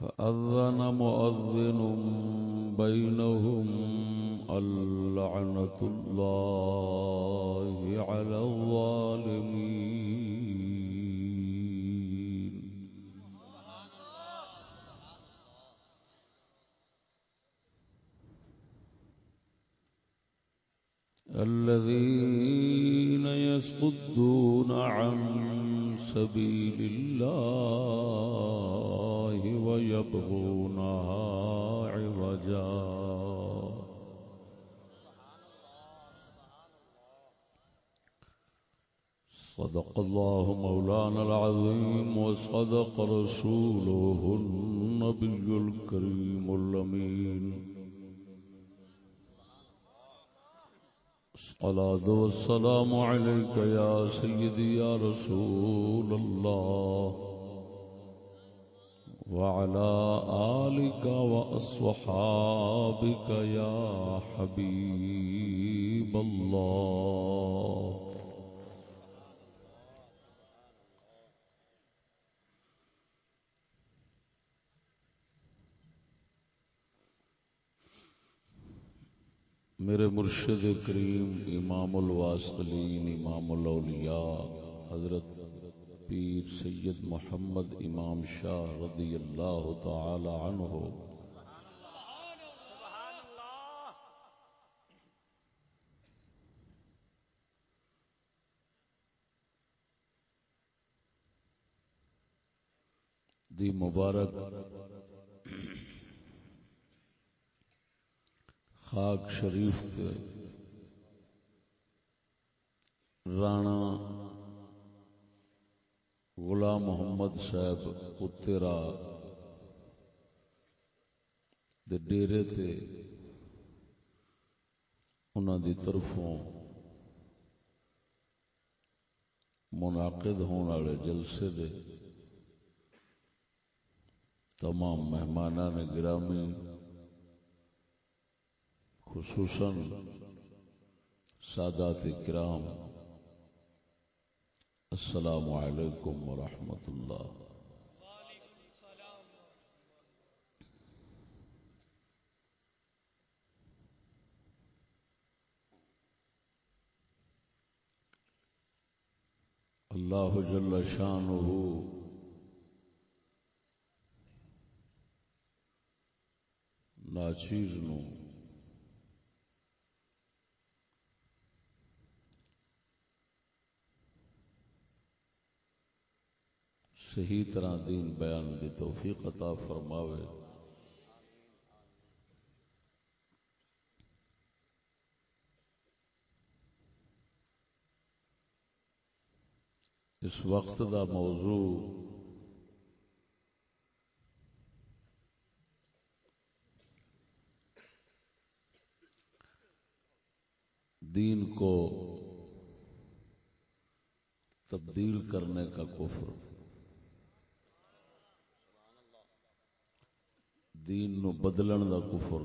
فأذن مؤذن بينهم اللعنة الله على الظالمين. الذين يصدون عن سبيل الله ويبغونها عوجا. صدق الله مولانا العظيم وصدق رسوله النبي الكريم الأمين. الصلاة والسلام عليك يا سيدي يا رسول الله. وعلى آلك وأصحابك يا حبيب الله. میرے مرشد کریم امام الواسطلین امام الاولیاء حضرت پیر سید محمد امام شاہ رضی اللہ تعالی عنہ۔ دی مبارک خاک شریف کے رانا غلام محمد صاحب اترا دے ڈیرے تے انہوں دی طرفوں منعقد ہونے والے جلسے دے تمام مہمانہ نے گرامی، خصوصاً سادات کرام السلام علیکم ورحمۃ اللہ اللہ جل شانہ ناچیز نو صحیح طرح دین بیان دی توفیق عطا فرماوے۔ اس وقت دا موضوع دین کو تبدیل کرنے کا کفر۔ دین نو بدلن دا کفر۔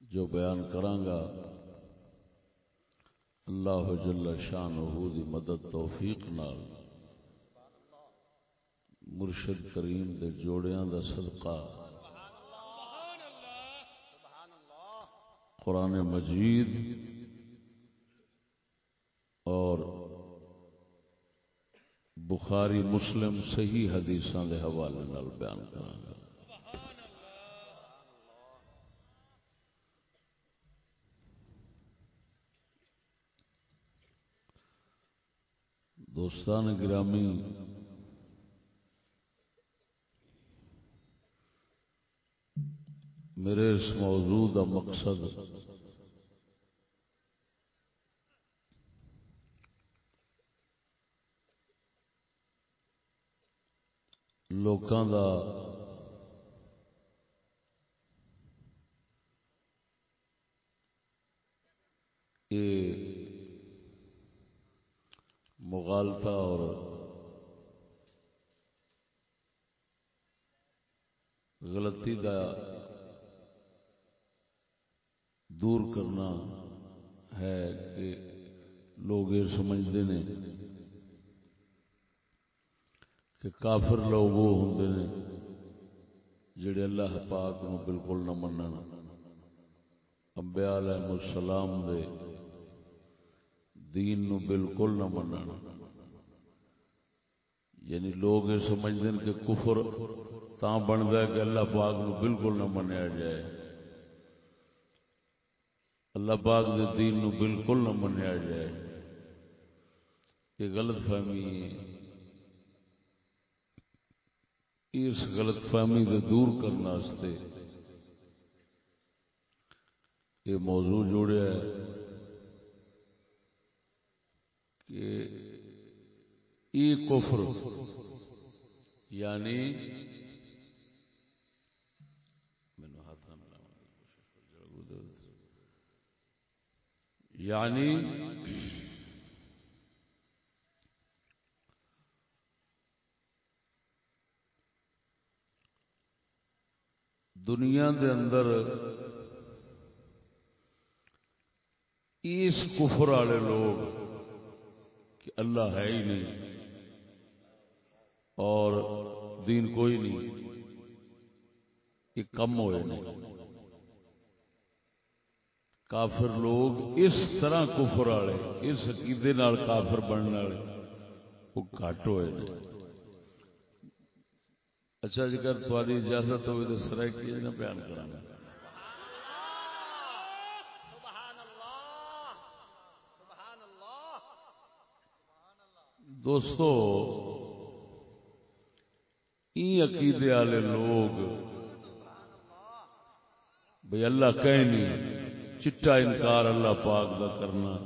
جو بیان کرانگا اللہ جل شان دی مدد توفیق نال مرشد کریم دے جوڑیاں دا صدقہ۔ قرآن مجید اور بخاری مسلم صحیح حدیثاں دے حوالے نال بیان کراں گا۔ دوستان گرامی، میرے اس موضوع کا مقصد لوکاں دا مغالطہ اور غلطی کا دور کرنا ہے کہ لوگ یہ سمجھتے ہیں۔ کہ کافر لوگ وہ ہوں نے جڑے اللہ پاک نو بالکل نہ منن۔ انبیاء علیہ السلام دے دین نو بالکل نہ منن۔ یعنی لوگ یہ سمجھتے ہیں کہ کفر تا بنتا ہے کہ اللہ پاک نو بالکل نہ منیا جائے۔ اللہ پاک دے دین نو بالکل نہ منیا جائے۔ یہ غلط فہمی ہے۔ اس غلط فہمی کو دور کرنے یہ موضوع جوڑیا ہے کہ یہ کفر یعنی یعنی دنیا دے اندر اس کفر والے لوگ کہ اللہ ہے ہی نہیں اور دین کوئی نہیں، یہ کم ہوئے نہیں کافر لوگ اس طرح کفر والے، اس عقیدے کافر بننے والے، وہ گھٹ ہوئے نہیں اچھا جی اگر تاری اجازت ہوئے تو سرائے کی جی نہ بیان کرا گا۔ دوستو این عقیدے والے لوگ، بھئی اللہ کہیں نہیں، چٹا انکار اللہ پاک دا کرنا،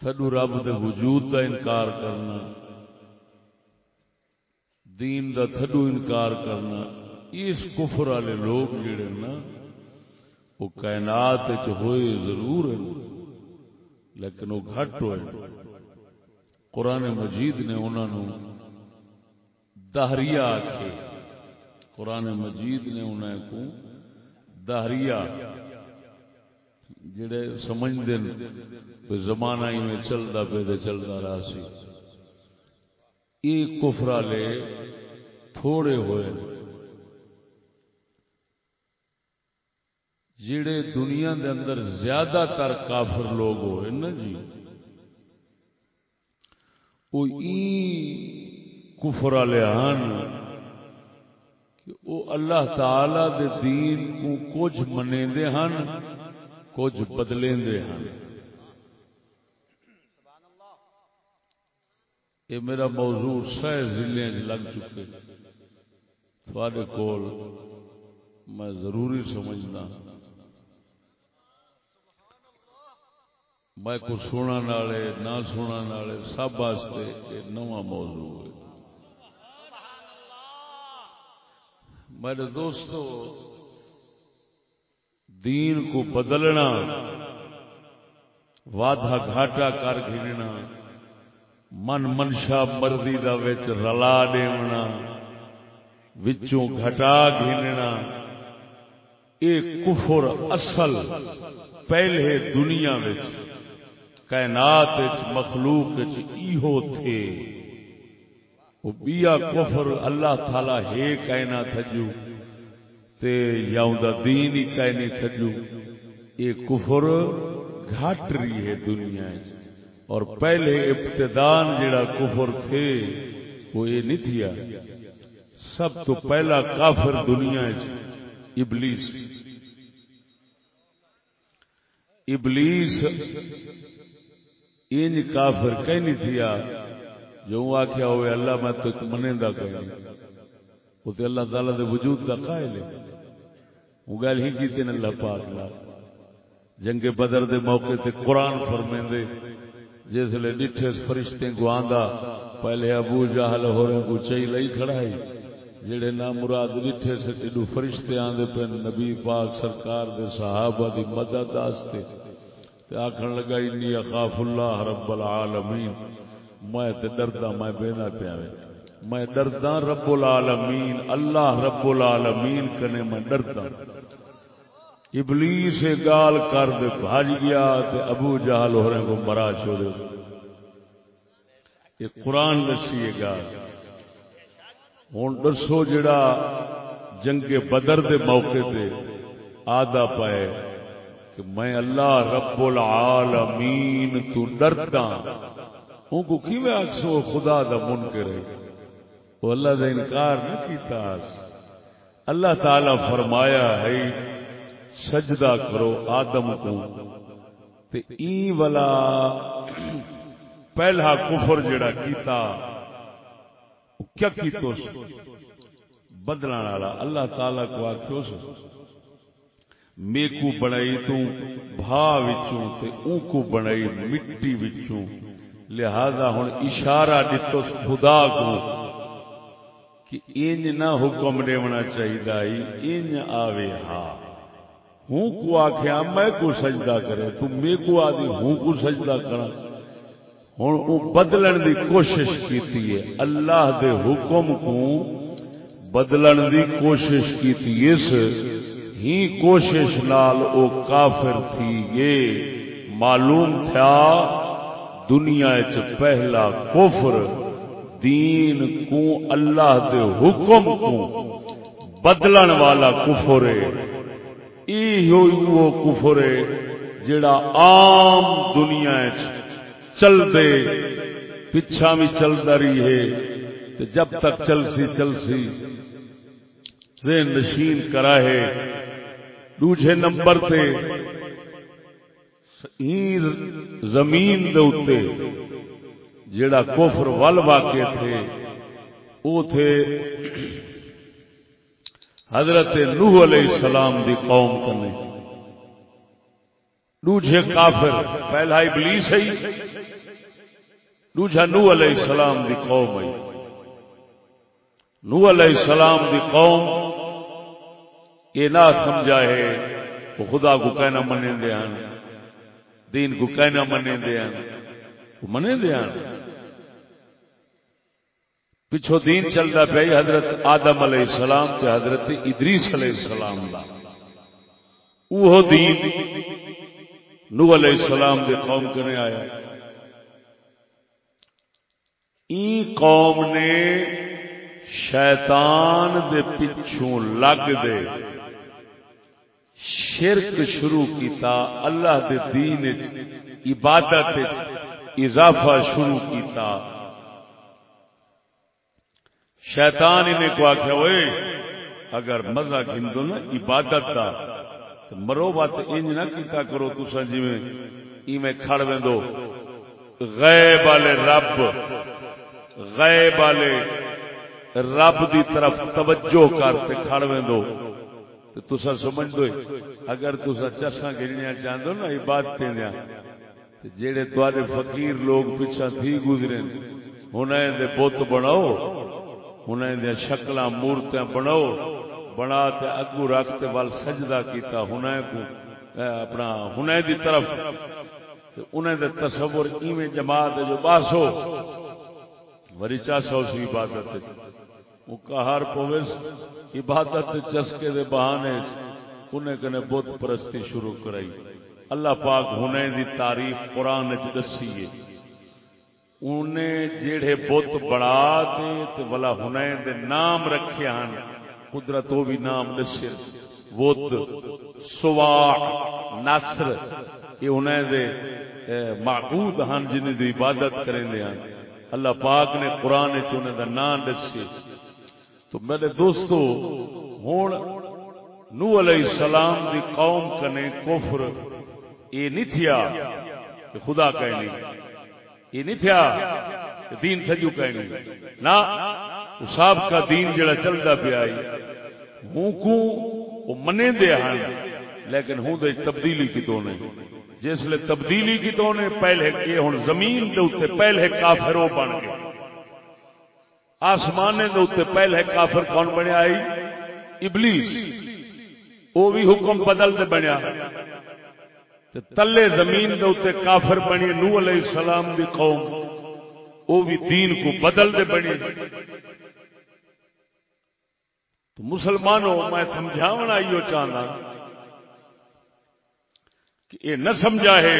تھڈو رب دے وجود دا انکار کرنا۔ دین دا تھڈو انکار کرنا، اس کفر والے لوگ جڑے نا، وہ کائنات ہوئے ضرور ہیں، لیکن وہ گھٹ ہوئے قرآن مجید نے انہوں دہریا آخے قرآن مجید نے انہیں کو دہریا جڑے سمجھتے زمانہ ہی میں چلتا پہ چلتا رہا سی۔ یہ کفرا لے تھوڑے ہوئے جڑے دنیا دے اندر زیادہ تر کافر لوگ ہوئے نا جی وہ کفر والے کہ وہ اللہ تعالی دے دین کو کچھ منے ہن، کچھ بدلے ہن۔ یہ میرا موضوع سہ ضلع لگ چکے۔ تھوڑے کول میں ضروری سمجھنا۔ میں کو سونا نالے نہ سونا نالے سب واسطے یہ نواں موضوع ہے۔ میرے دوستو، دین کو بدلنا، وعدہ گھاٹا کر گھننا من منشا مرضی دا وچ رلا دیونا، وچوں گھٹا گھننا۔ اے کفر اصل پہلے دنیا وچ، کائنات وچ، مخلوق وچ ایہو تھے۔ وہ بیا کفر اللہ تعالی ہے کائنا تھجو، تے یاؤں دا دین ہی کائنے تھجو۔ اے کفر گھٹ رہی ہے دنیا وچ۔ اور پہلے ابتدان جڑا کفر تھے، وہ یہ نہیں تھیا۔ سب تو پہلا کافر دنیا جی، ابلیس۔ ابلیس ان کافر کہیں نہیں تھیا۔ جو آخیا ہوئے، اللہ میں تو منے دا کہیں وہ تو اللہ تعالی دے وجود کا قائل ہے۔ وہ گل ہی کی اللہ پاک لا جنگ بدر دے موقع تے قرآن فرمیں دے جس لیے ڈٹھے فرشتے کو آندا، پہلے ابو جہل ہو رہے کو چاہی لئی کھڑائی جڑے نا مراد ڈٹھے سے ڈو فرشتے آندے پہ نبی پاک سرکار دے صحابہ دی مدد آستے۔ تے آکھن لگا، انی اخاف اللہ رب العالمین. میں تے ڈردا، میں بینا پیاوے میں ڈردا رب العالمین، اللہ رب العالمین کنے میں ڈردا۔ ابلیس گال کر دے، بھاج گیا تے ابو جہل ہو کو مرا چھوڑے یہ قرآن دسی یہ گال۔ ہوں دسو جڑا جنگ بدر دے موقع تے آدھا پائے کہ میں اللہ رب العالمین تو ڈرتا ہوں۔ کو کی میں آکسو خدا دا منکر ہے؟ وہ اللہ دا انکار نہ کیتا اللہ تعالی فرمایا ہے سجدہ کرو آدم کو۔ تے ای والا پہلا کفر جڑا کیتا کیا کیتو بدلان والا۔ اللہ تعالی کو آخو سو میکو بنائی تو بھا وچوں تے اون کو بنائی مٹی وچوں۔ لہذا ہن اشارہ دتو خدا کو کہ انج نہ حکم دیونا چاہیے انج آوے ہا۔ ہوں کو آخیا میں کو سجدہ کرے، تو میں کو آدھی ہوں کو سجدہ کرا ہوں وہ بدلن دی کوشش کیتی ہے۔ اللہ دے حکم کو بدلن دی کوشش کیتی اس ہی کوشش نال او کافر تھی یہ معلوم تھا، دنیا چ پہلا کفر دین کو اللہ دے حکم کو بدلن والا کفر ہے۔ کفر ہے جڑا عام دنیا چل دے پچھا بھی چلتا رہی ہے جب تک چل سی چل سی نشین کرا ہے دوجے نمبر تے زمین دے اتے جڑا کفر ول واقع تھے وہ تھے حضرت نوح علیہ السلام دی قوم کنے۔ دوجے کافر، پہلا ابلیس ہے دوجا نوح علیہ السلام دی قوم ہے نوح علیہ السلام دی قوم یہ نہ سمجھا ہے وہ خدا کو کہنا منے دیا دین کو کہنا منے دیا منے دیا پچھو دین چلتا پیا جی، حضرت آدم علیہ السلام تے حضرت ادریس علیہ السلام دا۔ وہ دین نو علیہ السلام دے قوم کرنے آیا۔ ای قوم نے شیطان دے پچھوں لگ دے شرک شروع کیتا، اللہ دے دین عبادت اضافہ شروع کیتا۔ شیطان انہیں کو آخیا ہوئے، اگر مزہ گھندو نا عبادت کا، تو مرو بات انج نہ کیتا کرو تسا جی میں ایویں کھڑ ویندو۔ غیب والے رب، غیب والے رب دی طرف توجہ کرتے کھڑ ویندو۔ تو تسا سمجھ دو اگر تسا چسا گرنیا چاہندو نا عبادت عبادتیں دیا جیڑے تواڈے فقیر لوگ پیچھا تھی گزرے ہن دے بت بناؤ۔ انہیں دیا شکل مورتیاں بناؤ، بنا تے اگو رکھتے وال سجدہ کیتا ہنائے کو اپنا ہنائے دی طرف۔ انہیں دے تصور ایویں جماعت جو باسو، وری چاسو سی عبادت وہ کہار پویس، عبادت چسکے دے بہانے انہیں کنے بت پرستی شروع کرائی۔ اللہ پاک ہنائے دی تعریف قرآن چ دسی ہے۔ انہیں جیڑے بت بڑا دے تے ولا ہنین دے نام رکھے ہن، قدرت وہ بھی نام نصر، بت، سواع، نصر یہ انہیں دے معبود ہن جن دی عبادت کریں دے ہن۔ اللہ پاک نے قرآن چ انہیں دا نام دسے۔ تو میرے دوستو، ہن نو علیہ السلام دی قوم کنے کفر یہ نہیں تھیا کہ خدا کہنی یہ نہیں تھا دین سجو کہنے نہ صاحب کا دین جڑا چلتا پیا ہوں کو وہ منے دے ہیں لیکن ہوں دے تبدیلی کی تو نے جس لیے تبدیلی کی تو نے پہلے یہ ہوں زمین دے اتے پہلے کافر وہ بن گئے۔ آسمان دے اتے پہلے کافر کون بنیا آئی ابلیس۔ وہ بھی حکم بدل دے بنیا۔ تے تلے زمین دے اتنے کافر بنی نو علیہ السلام دی قوم وہ بھی دین کو بدل دے بنی۔ تو مسلمانوں، میں سمجھاونا یہ چاہنا کہ یہ نہ سمجھا ہے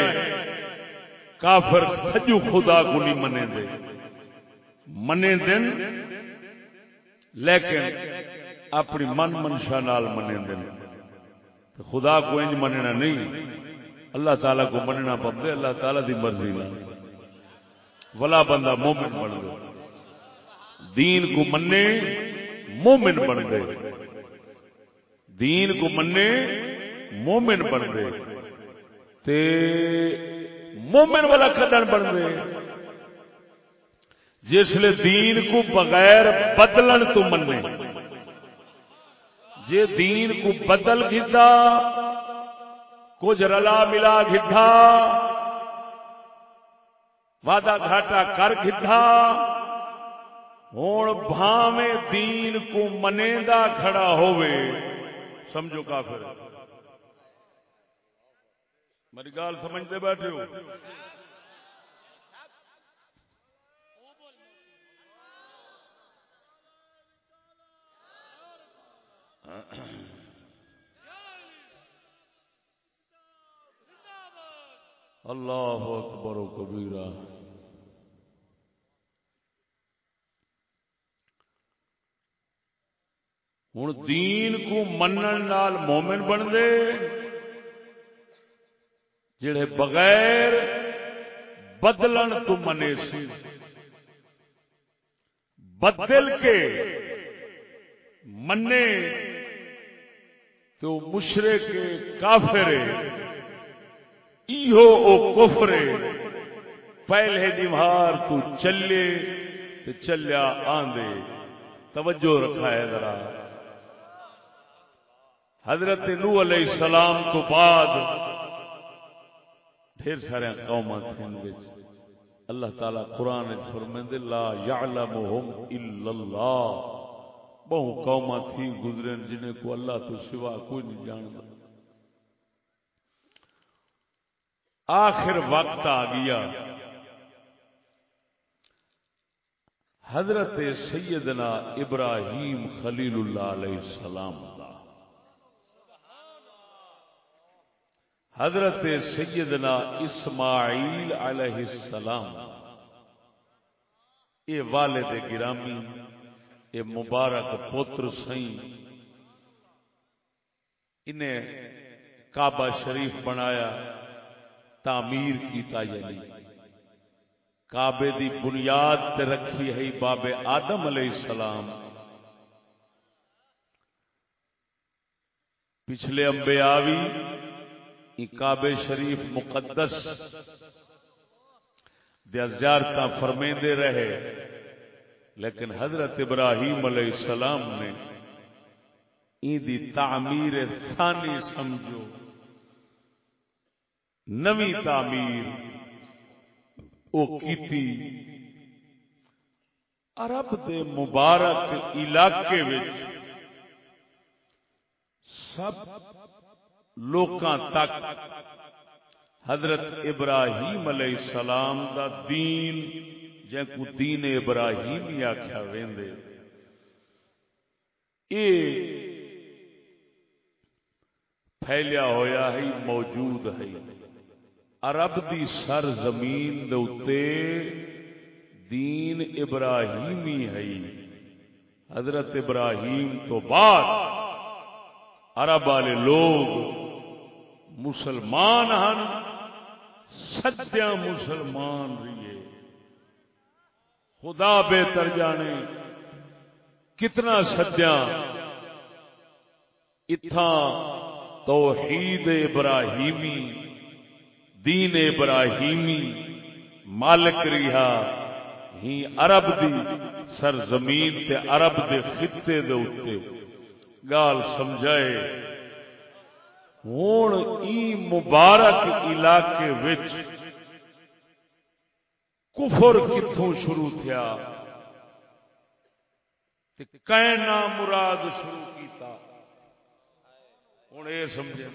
کافر کھجو خدا کو نہیں منے دے۔ منے دن، لیکن اپنی من منشا نال منے دن۔ خدا کو انج مننا نہیں۔ اللہ تعالی کو مننا پڑے اللہ تعالی دی مرضی نہ۔ ولا بندہ مومن بن گئے دین کو مننے مومن بن گئے۔ دین کو مننے مومن بن گئے۔ تے مومن والا کھڈن بن گئے۔ جس دین کو بغیر بدلن تو مننے۔ جے دین کو بدل گھتا کچھ رلا ملا گھتا وعدہ گھاٹا کر گھتا ہوں بھاویں دین کو منے دا کھڑا ہوئے۔ سمجھو کافر۔ میری گال سمجھتے بیٹھے ہو۔ ہاں۔ اللہ اکبر و کبیرہ۔ ہوں دین کو منن نال مومن بن دے، جڑے بغیر بدلن تو منے سی۔ بدل کے منے تو مشرق کافر ایہو او کفرے پہلے دیوار تو چلے تو چلیا آندے۔ توجہ رکھا ہے ذرا۔ حضرت نو علیہ السلام تو بعد ڈھیر سارے قوم اللہ تعالی قرآن فرمند لا یعلمہم الا اللہ۔ بہو قوم تھی گزرے جنہیں کو اللہ تو سوا کوئی نہیں جانتا۔ آخر وقت آ گیا۔ حضرت سیدنا ابراہیم خلیل اللہ علیہ السلام دا۔ حضرت سیدنا اسماعیل علیہ السلام یہ والد گرامی یہ مبارک پوتر سئی انہیں کعبہ شریف بنایا۔ تعمیر کیتا یعنی۔ کعبے دی بنیاد تے رکھی ہے باب آدم علیہ السلام۔ پچھلے انبیاء بھی کعبے شریف مقدس دیا زیارتاں فرمیندے رہے، لیکن حضرت ابراہیم علیہ السلام نے دی تعمیر ثانی سمجھو۔ نوی تعمیر۔ او کیتی۔ عرب دے مبارک علاقے وچ سب لوکاں تک حضرت ابراہیم علیہ السلام دا دین جن کو دین ابراہیم ہی آخیا ویندے۔ اے پھیلیا ہویا ہے، موجود ہے۔ عرب دی سر زمین دوتے دین ابراہیمی ہے۔ حضرت ابراہیم تو بعد عرب والے لوگ مسلمان ہن سچیا مسلمان رہیے۔ خدا بہتر جانے کتنا سجا اتھا توحید ابراہیمی دین ابراہیمی مالک رہا ہی عرب دی سرزمین تے عرب دے خطے دے اتے گال سمجھائے، ہون ای مبارک علاقے وچ کفر کتوں شروع تھیا، تے کہنا مراد شروع کیتا۔ ہوں یہ سمجھے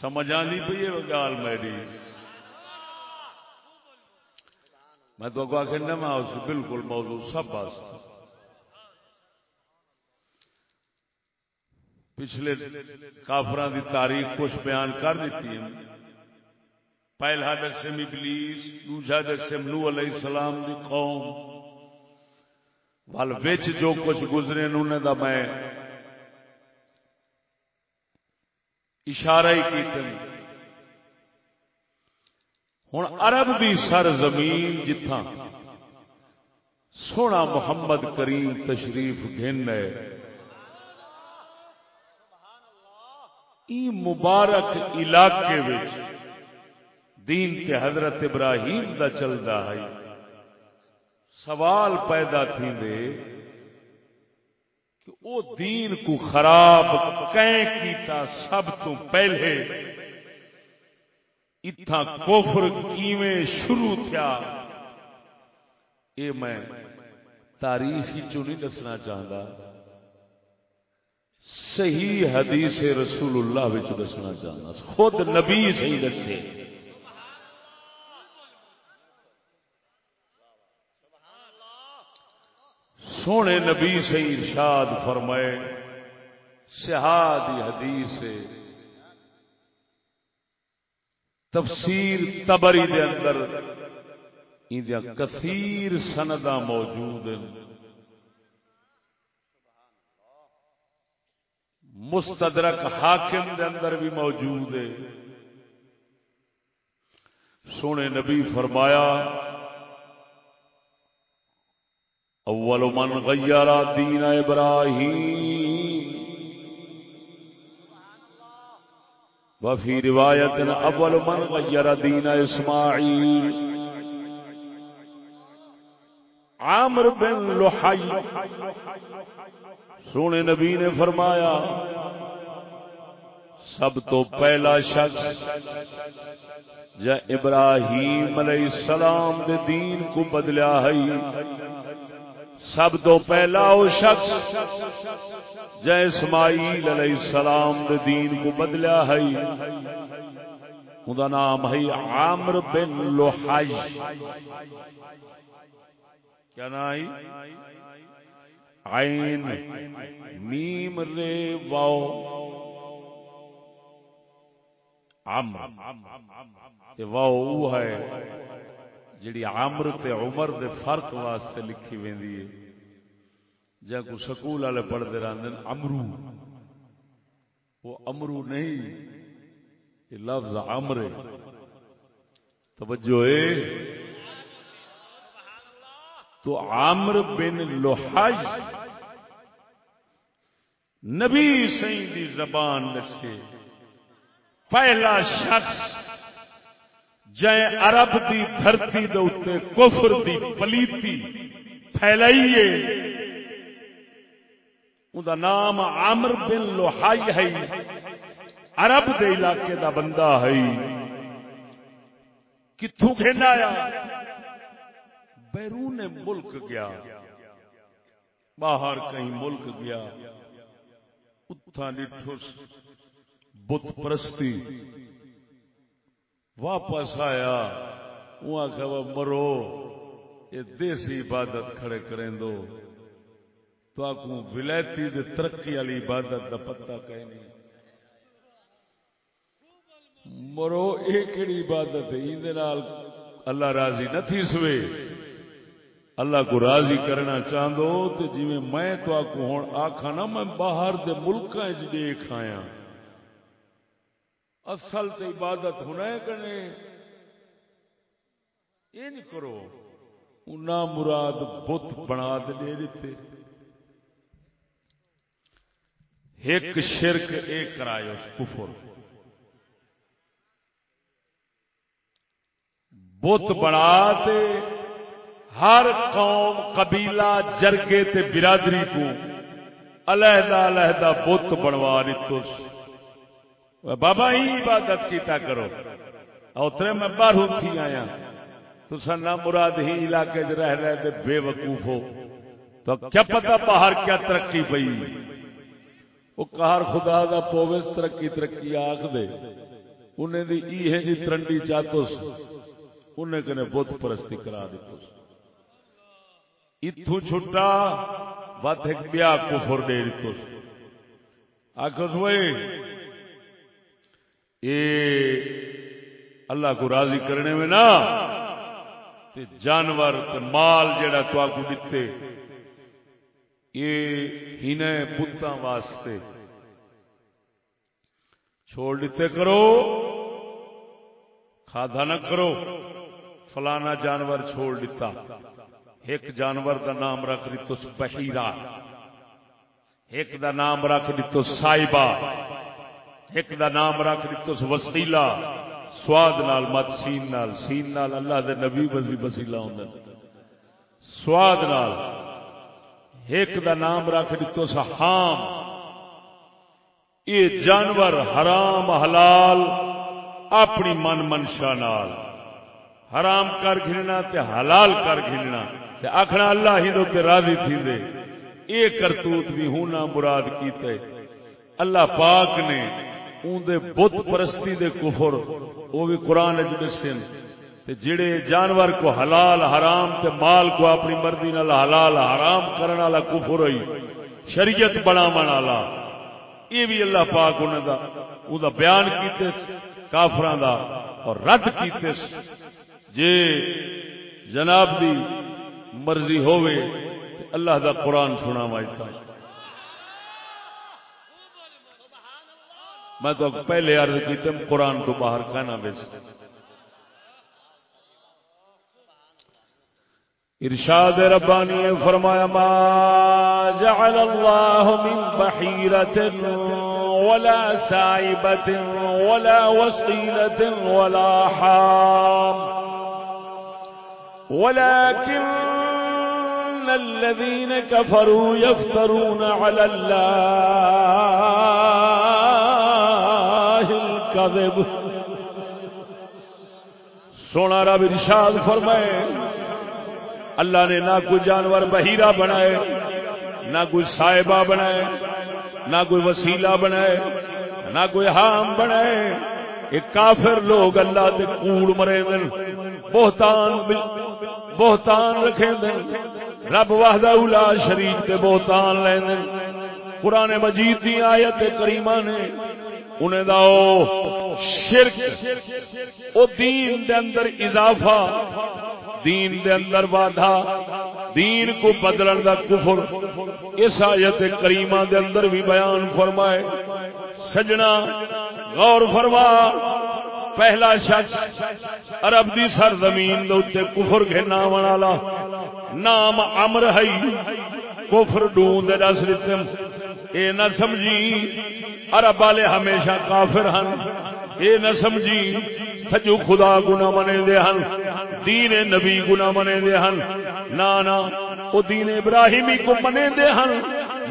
سمجھ آنی پی ہے گال میری۔ میں تو آگے کہنا میں اس بالکل موضوع سب بات پچھلے کافران دی تاریخ کچھ بیان کر دیتی ہے پہلا دسم ابلیس، دوسرا دسم نو علیہ السلام دی قوم۔ ول وچ جو کچھ گزرے انہیں دا میں اشارہ ہی کیتے ہوں عرب دی سر زمین جتھاں سونا محمد کریم تشریف گھن ہے ای مبارک علاقے وچ دین تے حضرت ابراہیم دا چلدا ہے۔ سوال پیدا تھی دے کہ او دین کو خراب کیتا سب تو پہلے۔ اتھا کوفر کیویں شروع تھیا۔ اے میں تاریخی چو نہیں دسنا چاہتا صحیح حدیث رسول اللہ وچ دسنا چاہتا خود نبی صحیح دسے۔ سونے نبی سے ارشاد فرمائے سہادی حدیث تفسیر تبری دے اندر کثیر سندا موجود مستدرک حاکم دے اندر بھی موجود ہے سونے نبی فرمایا اول من غیر دین ابراہیم. وفی روایت اول من غیر دین اسماعیل. عامر بن لحی. سونے نبی نے فرمایا، سب تو پہلا شخص جا ابراہیم علیہ السلام دے دین کو بدلیا ہے سب تو پہلا وہ شخص جے اسماعیل علیہ السلام دے دین کو بدلیا ہے۔ ادا نام ہے عامر بن لوہائی کیا نام عین۔ میم رے واؤ۔ عمر واؤ ہے۔ جڑی عمر تے عمر دے فرق واسطے لکھی ویندی ہے۔ جا کو سکول والے پڑھتے رہتے ہیں امرو وہ امرو نہیں، یہ لفظ امر توجہ ہے۔ تو عامر بن لوہائی نبی سی دی زبان سے پہلا شخص جائے عرب دی دھرتی دے اتے کفر دی، پلیتی، پھیلائیے۔ ادا نام عامر بن لوہائی ہے۔ عرب دے علاقے دا بندہ ہے۔ کتوں کھینا آیا بیرون ملک گیا۔ باہر کہیں ملک گیا۔ اتھا نٹھس بت پرستی۔ واپس آیا، وہ مرو، یہ دیسی عبادت کھڑے کریں دو تو آپ ولائتی دے ترقی والی عبادت کا پتا کہ نہیں۔ مرو، یہ کہڑی عبادت ہے؟ یہ اللہ راضی نہ تھی سوے اللہ کو راضی کرنا چاہو تو جی میں تو آپ نا، میں باہر دے ملک دیکھ آیا۔ اصل تو عبادت ہونا ہے کرنے۔ یہ نہیں کرو۔ انہ مراد بت بنا دے دیتے۔ ایک شرک، ایک کرائے اس کفر۔ بت بنا دے۔ ہر قوم، قبیلہ، جرگے تے برادری کو علیحدہ علیحدہ بت بنوا دیتو بابا ہی عبادت کیتا کرو۔ اوترے میں باہر تھی آیا۔ تو سنا مراد ہی علاقے چ رہ رہے تھے بے وقوف ہو۔ تو کیا پتا باہر کیا ترقی پئی۔ وہ کار خدا دا پووس ترقی ترقی آخ دے۔ انہیں دی ای ہے جی ترنڈی چاہتوس انہیں کنے بت پرستی کرا دیتوس اتھو چھٹا بات ایک بیا کفر دے دیتوس آکھوس ہوئے اللہ کو راضی کرنے میں نا، تے جانور تے مال جڑا تو آگو دیتے یہ ہن بتان واسطے۔ چھوڑ دیتے کرو۔ کھادا نہ کرو۔ فلانا جانور چھوڑ دیتا ایک جانور دا نام رکھ دیتو بحیرہ۔ ایک دا نام رکھ دیتو سائبہ۔ ایک دا نام رکھ دیتو وسیلہ، سواد نال مت، سین نال سین نال اللہ دے نبی بزی وسیلہ ہوندا سواد نال ایک دا نام رکھ دیتو سحام یہ جانور حرام، حلال، اپنی من منشا نال۔ حرام کر گھننا تے حلال کر گھننا۔ تے آخنا اللہ ہی دے راضی تھی دے۔ اے کرتوت بھی ہونا مراد کیتے اللہ پاک نے اون دے بت پرستی دے کفر وہ بھی قرآن دسن۔ جڑے جانور کو حلال حرام تے مال کو اپنی مرضی نال حلال حرام کرنے والا کفر ہوئی، شریعت بناون والا۔ یہ بھی اللہ پاک انہاں دا، او دا بیان کیتے کافراں دا اور رد کیتے جے جناب دی مرضی ہوئے اللہ دا قرآن سنا میں تو پہلے عرض کیتم قرآن تو باہر کانا بیس۔ ارشاد ربانی فرمایا ما جعل الله من بحیرت ولا سائبت ولا وصیلت ولا حام۔ ولكن الذين كفروا يفترون على الله الكذب سونا رب ارشاد فرمائے، اللہ نے نہ کوئی جانور بہیرہ بنائے، نہ کوئی صاحبہ بنائے، نہ کوئی وسیلہ بنائے، نہ کوئی حام بنائے۔ ایک کافر لوگ اللہ دے کوڑ مرے دن، بہتان بہتان رکھے دن۔ رب وحدہ اولا شریف کے بہتان لے دن۔ قرآن مجید دی آیت کریمہ نے انہیں دا او شرک، او دین دے اندر اضافہ، دین دے اندر وعدہ، دین کو بدلن دا کفر۔ اس آیت کریمہ دے اندر بھی بیان فرمائے، سجنا، غور فرما۔ پہلا شخص عرب دی سرزمین دے اوتے کفر گھنا والا، نام امر ہے۔ کفر ڈون دے دس دتم اے نہ سمجھی، عرب والے ہمیشہ کافر ہن۔ اے نہ سمجھی، تھجو خدا گنا منے دے ہن۔ دین نبی گنا منے دے ہن۔ نا نا او دین ابراہیمی کو منے دے ہن۔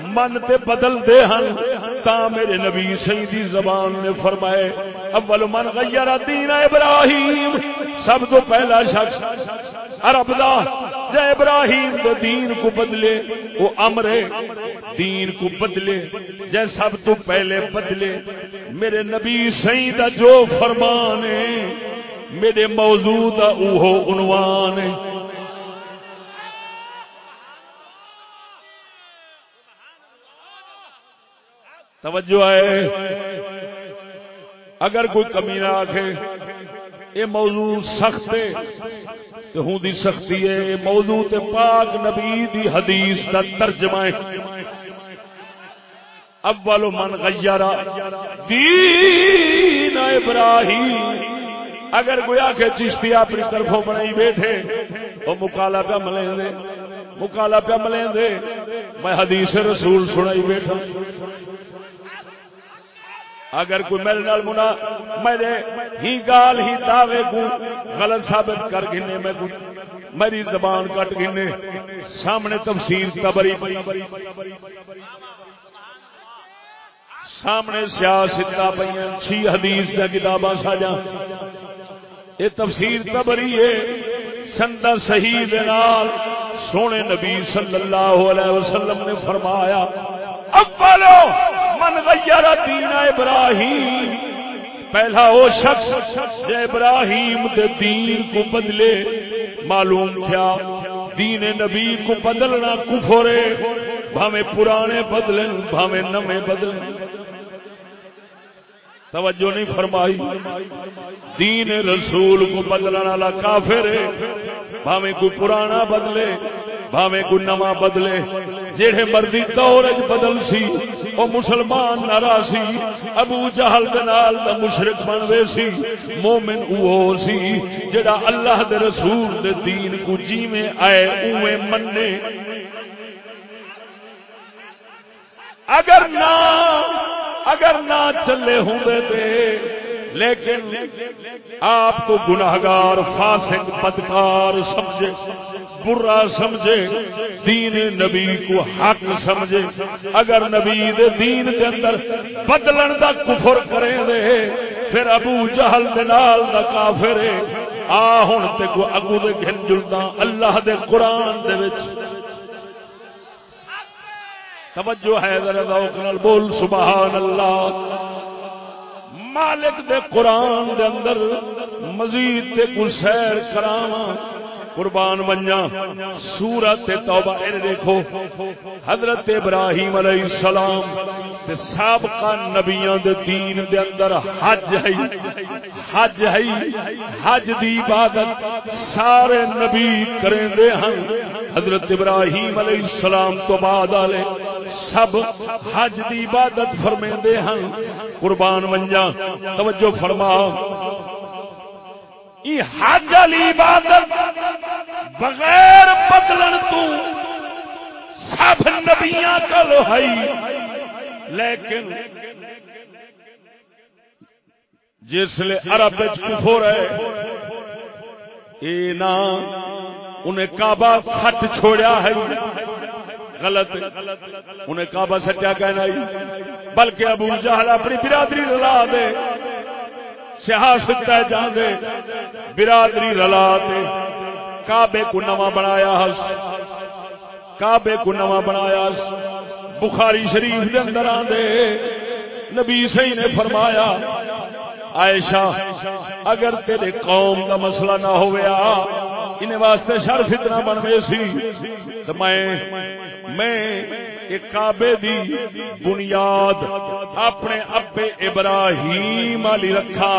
من تے بدل دے ہن۔ تا میرے نبی سیدی زبان نے فرمائے، اول من غیر دین ابراہیم۔ سب تو پہلا شخص عرب دا، جے ابراہیم دے دین کو بدلے، وہ امر ہے، دین کو بدلے، جے سب تو پہلے بدلے۔ میرے نبی سیدہ جو فرمان ہے، میرے موضوع دا اوہو عنوان ہے۔ توجہ ہے۔ اگر کوئی کمی نہ آخے یہ موضوع سخت ہے۔ تو ہوں دی سختی ہے، موضوع تے پاک نبی دی حدیث کا ترجمہ ہے۔ اول من غیر دین ابراہیم، اگر کوئی آخے چشتی اپنی طرفوں بنائی بیٹھے، وہ مکالا پہ ملیں دے مکالا پہ ملیں دے۔ میں حدیث رسول سنائی بیٹھا۔ اگر کوئی میرے نال منا میرے ہی گال ہی دعوے کو غلط ثابت کر گنے میں کو میری زبان کٹ گنے سامنے تفسیر تبری سامنے سیاستہ پہ چھ حدیث کا کتاباں ساجا یہ تفسیر تبری ہے۔ سندہ صحیح دنال سونے نبی صلی اللہ علیہ وسلم نے فرمایا اولو من غیر دین ابراہیم۔ پہلا وہ شخص جو ابراہیم دے دین کو بدلے، معلوم تھا دین نبی کو بدلنا کفرے بھاوے پرانے بدلن بھاوے نمے بدلن۔ توجہ نہیں فرمائی۔ دین رسول کو بدلنا والا کافر ہے۔ بھاوے کوئی پرانا بدلے بھاوے کو نواں بدلے۔ جہے مرضی دور بدل سی وہ مسلمان نارا سی، ابو جہل دنال دا مشرق بنوے سی، مومن او سی، جڑا اللہ دے رسول دے دین کو جیویں آئے اوے مننے۔ اگر نہ اگر نہ چلے ہوں دے، لیکن آپ کو گناہگار، فاسق، بدکار سمجھے۔ برا سمجھے، دین نبی کو حق سمجھے۔ اگر نبی دے دین دے اندر بدلن دا کفر کریں دے، پھر ابو جہل دے نال دا کافر ہے۔ آ، ہن تے کو اگو دے گھن جلدا اللہ دے قرآن دے وچ۔ توجہ ہے، ذرا ذوق نال بول، سبحان اللہ۔ مالک دے قرآن دے اندر مزید تے کو سیر کراواں۔ قربان منجا سورت توبہ، ان دیکھو، حضرت ابراہیم علیہ السلام تے سابقہ نبیان دے دین دے اندر حج ہے حج ہے، حج دی عبادت سارے نبی کریں دے ہن حضرت ابراہیم علیہ السلام تو بعد آلے سب حج دی عبادت فرمے دے ہن قربان منجا توجہ فرماؤ۔ فرما حج علی عبادت، بغیر بدلن تو سب نبیاں کل ہے لیکن جسل عرب کفر ہے، اے نا، انہیں کعبہ خط چھوڑیا ہے۔ غلط، انہیں کعبہ سچا کہنا ہی بلکہ ابو جہل اپنی برادری رلا دے۔ سیاست جان دے برادری رلا دے کعبے کو نواں بنایا ہس۔ کعبے کو نواں بنایا ہس۔ بخاری شریف دے اندر آندے۔ نبی صحیح نے فرمایا، عائشہ، اگر تیرے قوم کا مسئلہ نہ ہویا، انہیں واسطے شر فتنہ بن گئے سی۔ تو میں میں ایک کعبے دی بنیاد اپنے ابے ابراہیم علی رکھا،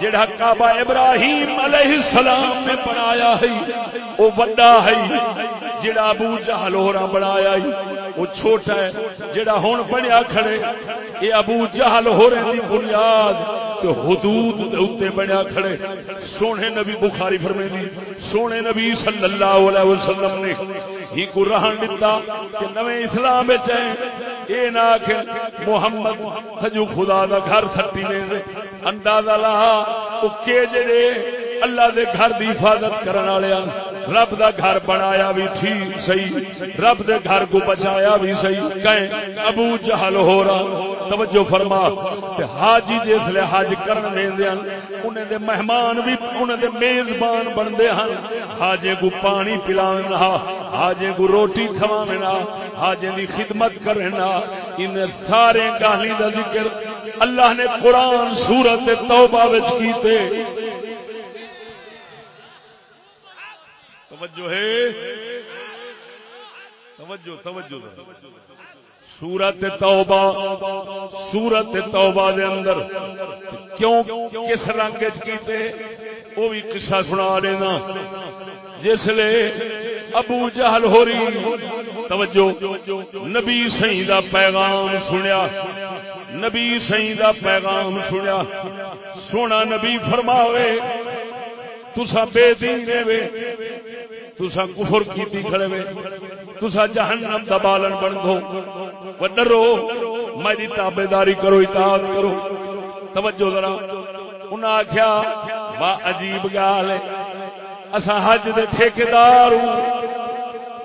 جڑا کعبہ ابراہیم علیہ السلام نے بنایا ہے، وہ بڑا ہے، جڑا ابو جہل ہورا بنایا ہے، وہ چھوٹا ہے، جڑا ہن بنیا کھڑے یہ ابو جہل ہورے دی بنیاد تو حدود دے بنیا کھڑے۔ سونے نبی بخاری فرمیندی سونے نبی صلی اللہ علیہ وسلم نے ہی کو رہن دیتا کہ نوے اسلام وچ اے نہ کہ محمد، ہجو خدا دا گھر سٹی نے۔ اندازہ لا، او کے جڑے اللہ دے گھر دی حفاظت کرن والے رب دا گھر بنایا بھی تھی صحیح۔ رب دے گھر کو بچایا بھی صحیح۔ کہیں ابو جہل ہو رہا۔ توجہ فرما۔ تے حاجی جس لے حج کرن ویندے ہن انہاں دے مہمان بھی انہاں دے میزبان بندے ہن۔ حاجے کو پانی پلاون پلاونا حاجے کو روٹی کھواونا حاجے دی خدمت کرنا ان سارے گالی دا ذکر اللہ نے قرآن سورت توبہ وچ کیتے۔ توجہ ہے؟ توجہ توجہ سورت توبہ سورت توبہ دے اندر کیوں کس رنگ کیتے؟ وہ بھی قصہ سنا دینا۔ جس لے ابو جہل ہو رہی توجہ، نبی سی دا پیغام سنیا۔ نبی سی دا پیغام سنیا۔ سونا نبی فرماوے تسا بے دین وے تسا کفر کیتی کھڑے وے تسا جہنم دا بالن بن دو و ڈرو، میری تابیداری کرو، اطاعت کرو۔ توجہ ذرا، انہاں آکھیا وا عجیب گال ہے۔ اسا حج دے ٹھیکیدار ہوں۔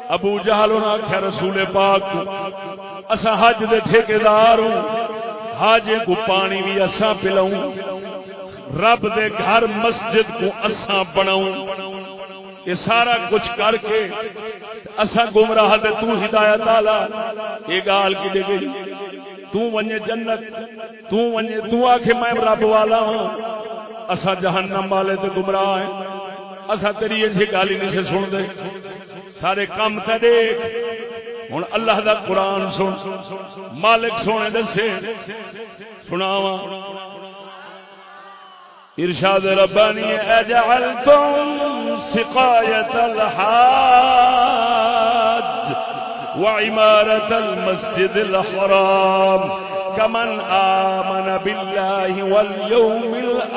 ابو جہل انہاں آکھیا، رسول پاک۔ اسا حج دے ٹھیکیدار ہوں۔ حاجے کو پانی بھی اسا پلاؤں۔ رب دے گھر مسجد کو اسا بناؤں۔ یہ سارا کچھ کر کے اصا گمراہ دے تو ہدایت والا۔ یہ گال کی دے گئی تو ونجے جنت، تو ونجے، تو آکھے میں رب والا ہوں۔ اسا جہنم والے تے گمراہ ہیں۔ اسا تیری یہ گالی نہیں سے سن دے سارے کام تے دیکھ۔ ہوں اللہ دا قرآن سن۔ مالک سونے دسے۔ سناواں۔ ارشاد ربانی، اجعلتم سقایت الحاج وعمارة المسجد الحرام كمن آمن بالله واليوم الآخر۔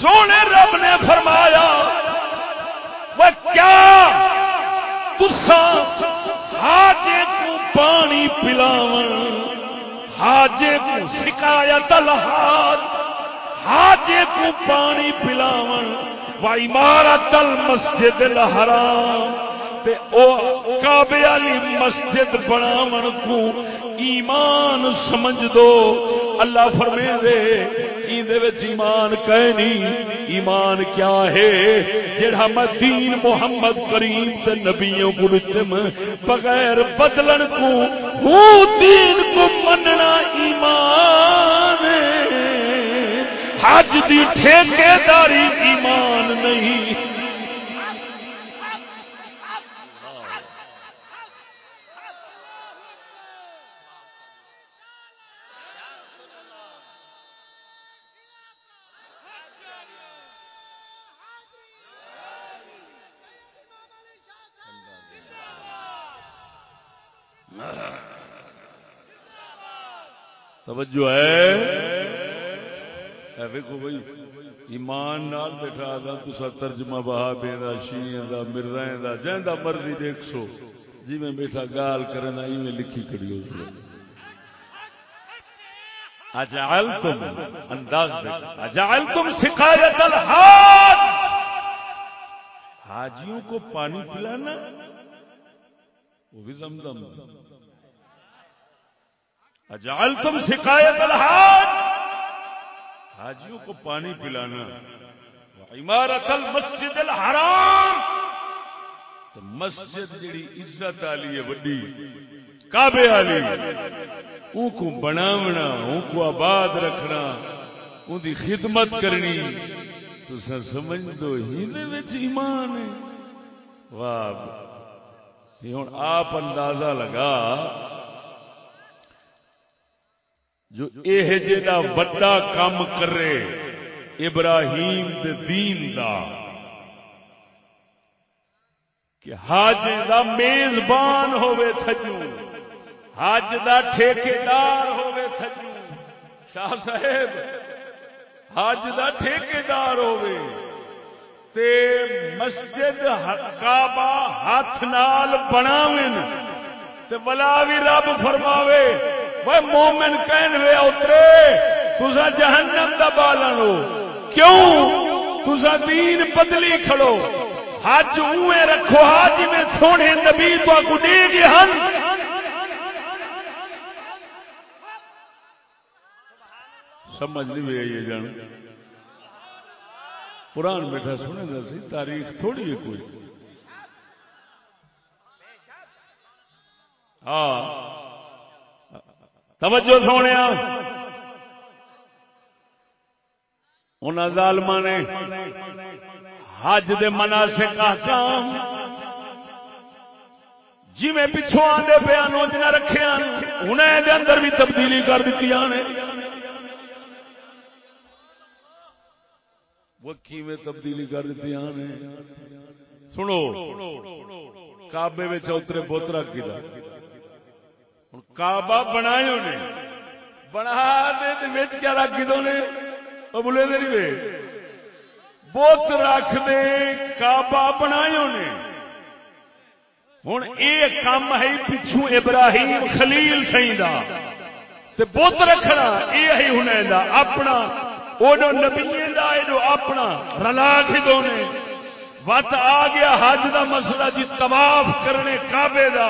سونے رب نے فرمایا، وہ کیا تسا حاجے کو پانی پلاون حاجے کو شکایت الحاج حاجے کو پانی پلاون و عمارت المسجد الحرام تے او کعبے والی مسجد بناون کو ایمان سمجھ دو۔ اللہ فرمے دے ایندے وچ ایمان کہے نہیں، ایمان کیا ہے؟ جڑا میں دین محمد کریم تے نبیوں کو رتم بغیر بدلن کو ہوں دین کو مننا ایمان حج دی ٹھیکے داری ایمان نہیں توجہ ہے؟ ویکو بھائی، ایمان نال بیٹھا دا تسا ترجمہ بہا بے دا، شیعہ دا مرزائیں دا جیندا مرضی دیکھ سو جی میں بیٹھا گال کرنا ای میں لکھی کڑی ہو سو اجعلتم، انداز دیکھ اجعلتم سقایت الحاج حاجیوں کو پانی پلانا، وہ بھی زمزم۔ اجعلتم سقایت الحاج حاجیوں کو پانی پلانا. عمارت المسجد الحرام. تو مسجد جڑی عزت والی ہے وڈی، کعبے والی. ان کو بناونا ان کو آباد رکھنا ان دی خدمت کرنی. تو سمجھ دو ہی ایمان ہے. واہ ہوں آپ اندازہ لگا جو یہ جا بڑا کام کرے، ابراہیم دے دین دا، کہ حج دا میزبان ہوے تھجو حج دا ٹھیکیدار ہوے تھجو۔ شاہ صاحب حج دا ٹھیکیدار ہوے تے مسجد کعبہ ہاتھ نال بناون تے ولا بھی رب فرماوے وہ مومن کہن وے اترے تسا جہنم دا بالن ہو کیوں تسا دین بدلی کھڑو حج اوے رکھو حج میں سونے نبی تو کو دے گے ہن سمجھ نہیں بھی یہ جان قرآن بیٹھا سنے دا سی تاریخ تھوڑی ہے کوئی ہاں توجہ سونے ان ظالم نے حج دے مناسک احکام جی میں پچھوں آدھے پیا نوجنا رکھے انہیں دے اندر بھی تبدیلی کر دیتی نے وہ کیویں تبدیلی کر دیتی نے سنو کابے اترے بت رکھ گیا کعبہ بنایا نے بنا دے کیا رکھ دو نے بولے دے نہیں بت رکھ دے، کعبہ بنایا نے ہوں یہ کام ہے پچھو ابراہیم خلیل سی دا بت رکھنا یہ ہی ہن دا اپنا وہ نبی دا جو اپنا رلا کھدو نے وت آ گیا حج دا مسئلہ جی طواف کرنے کعبے دا۔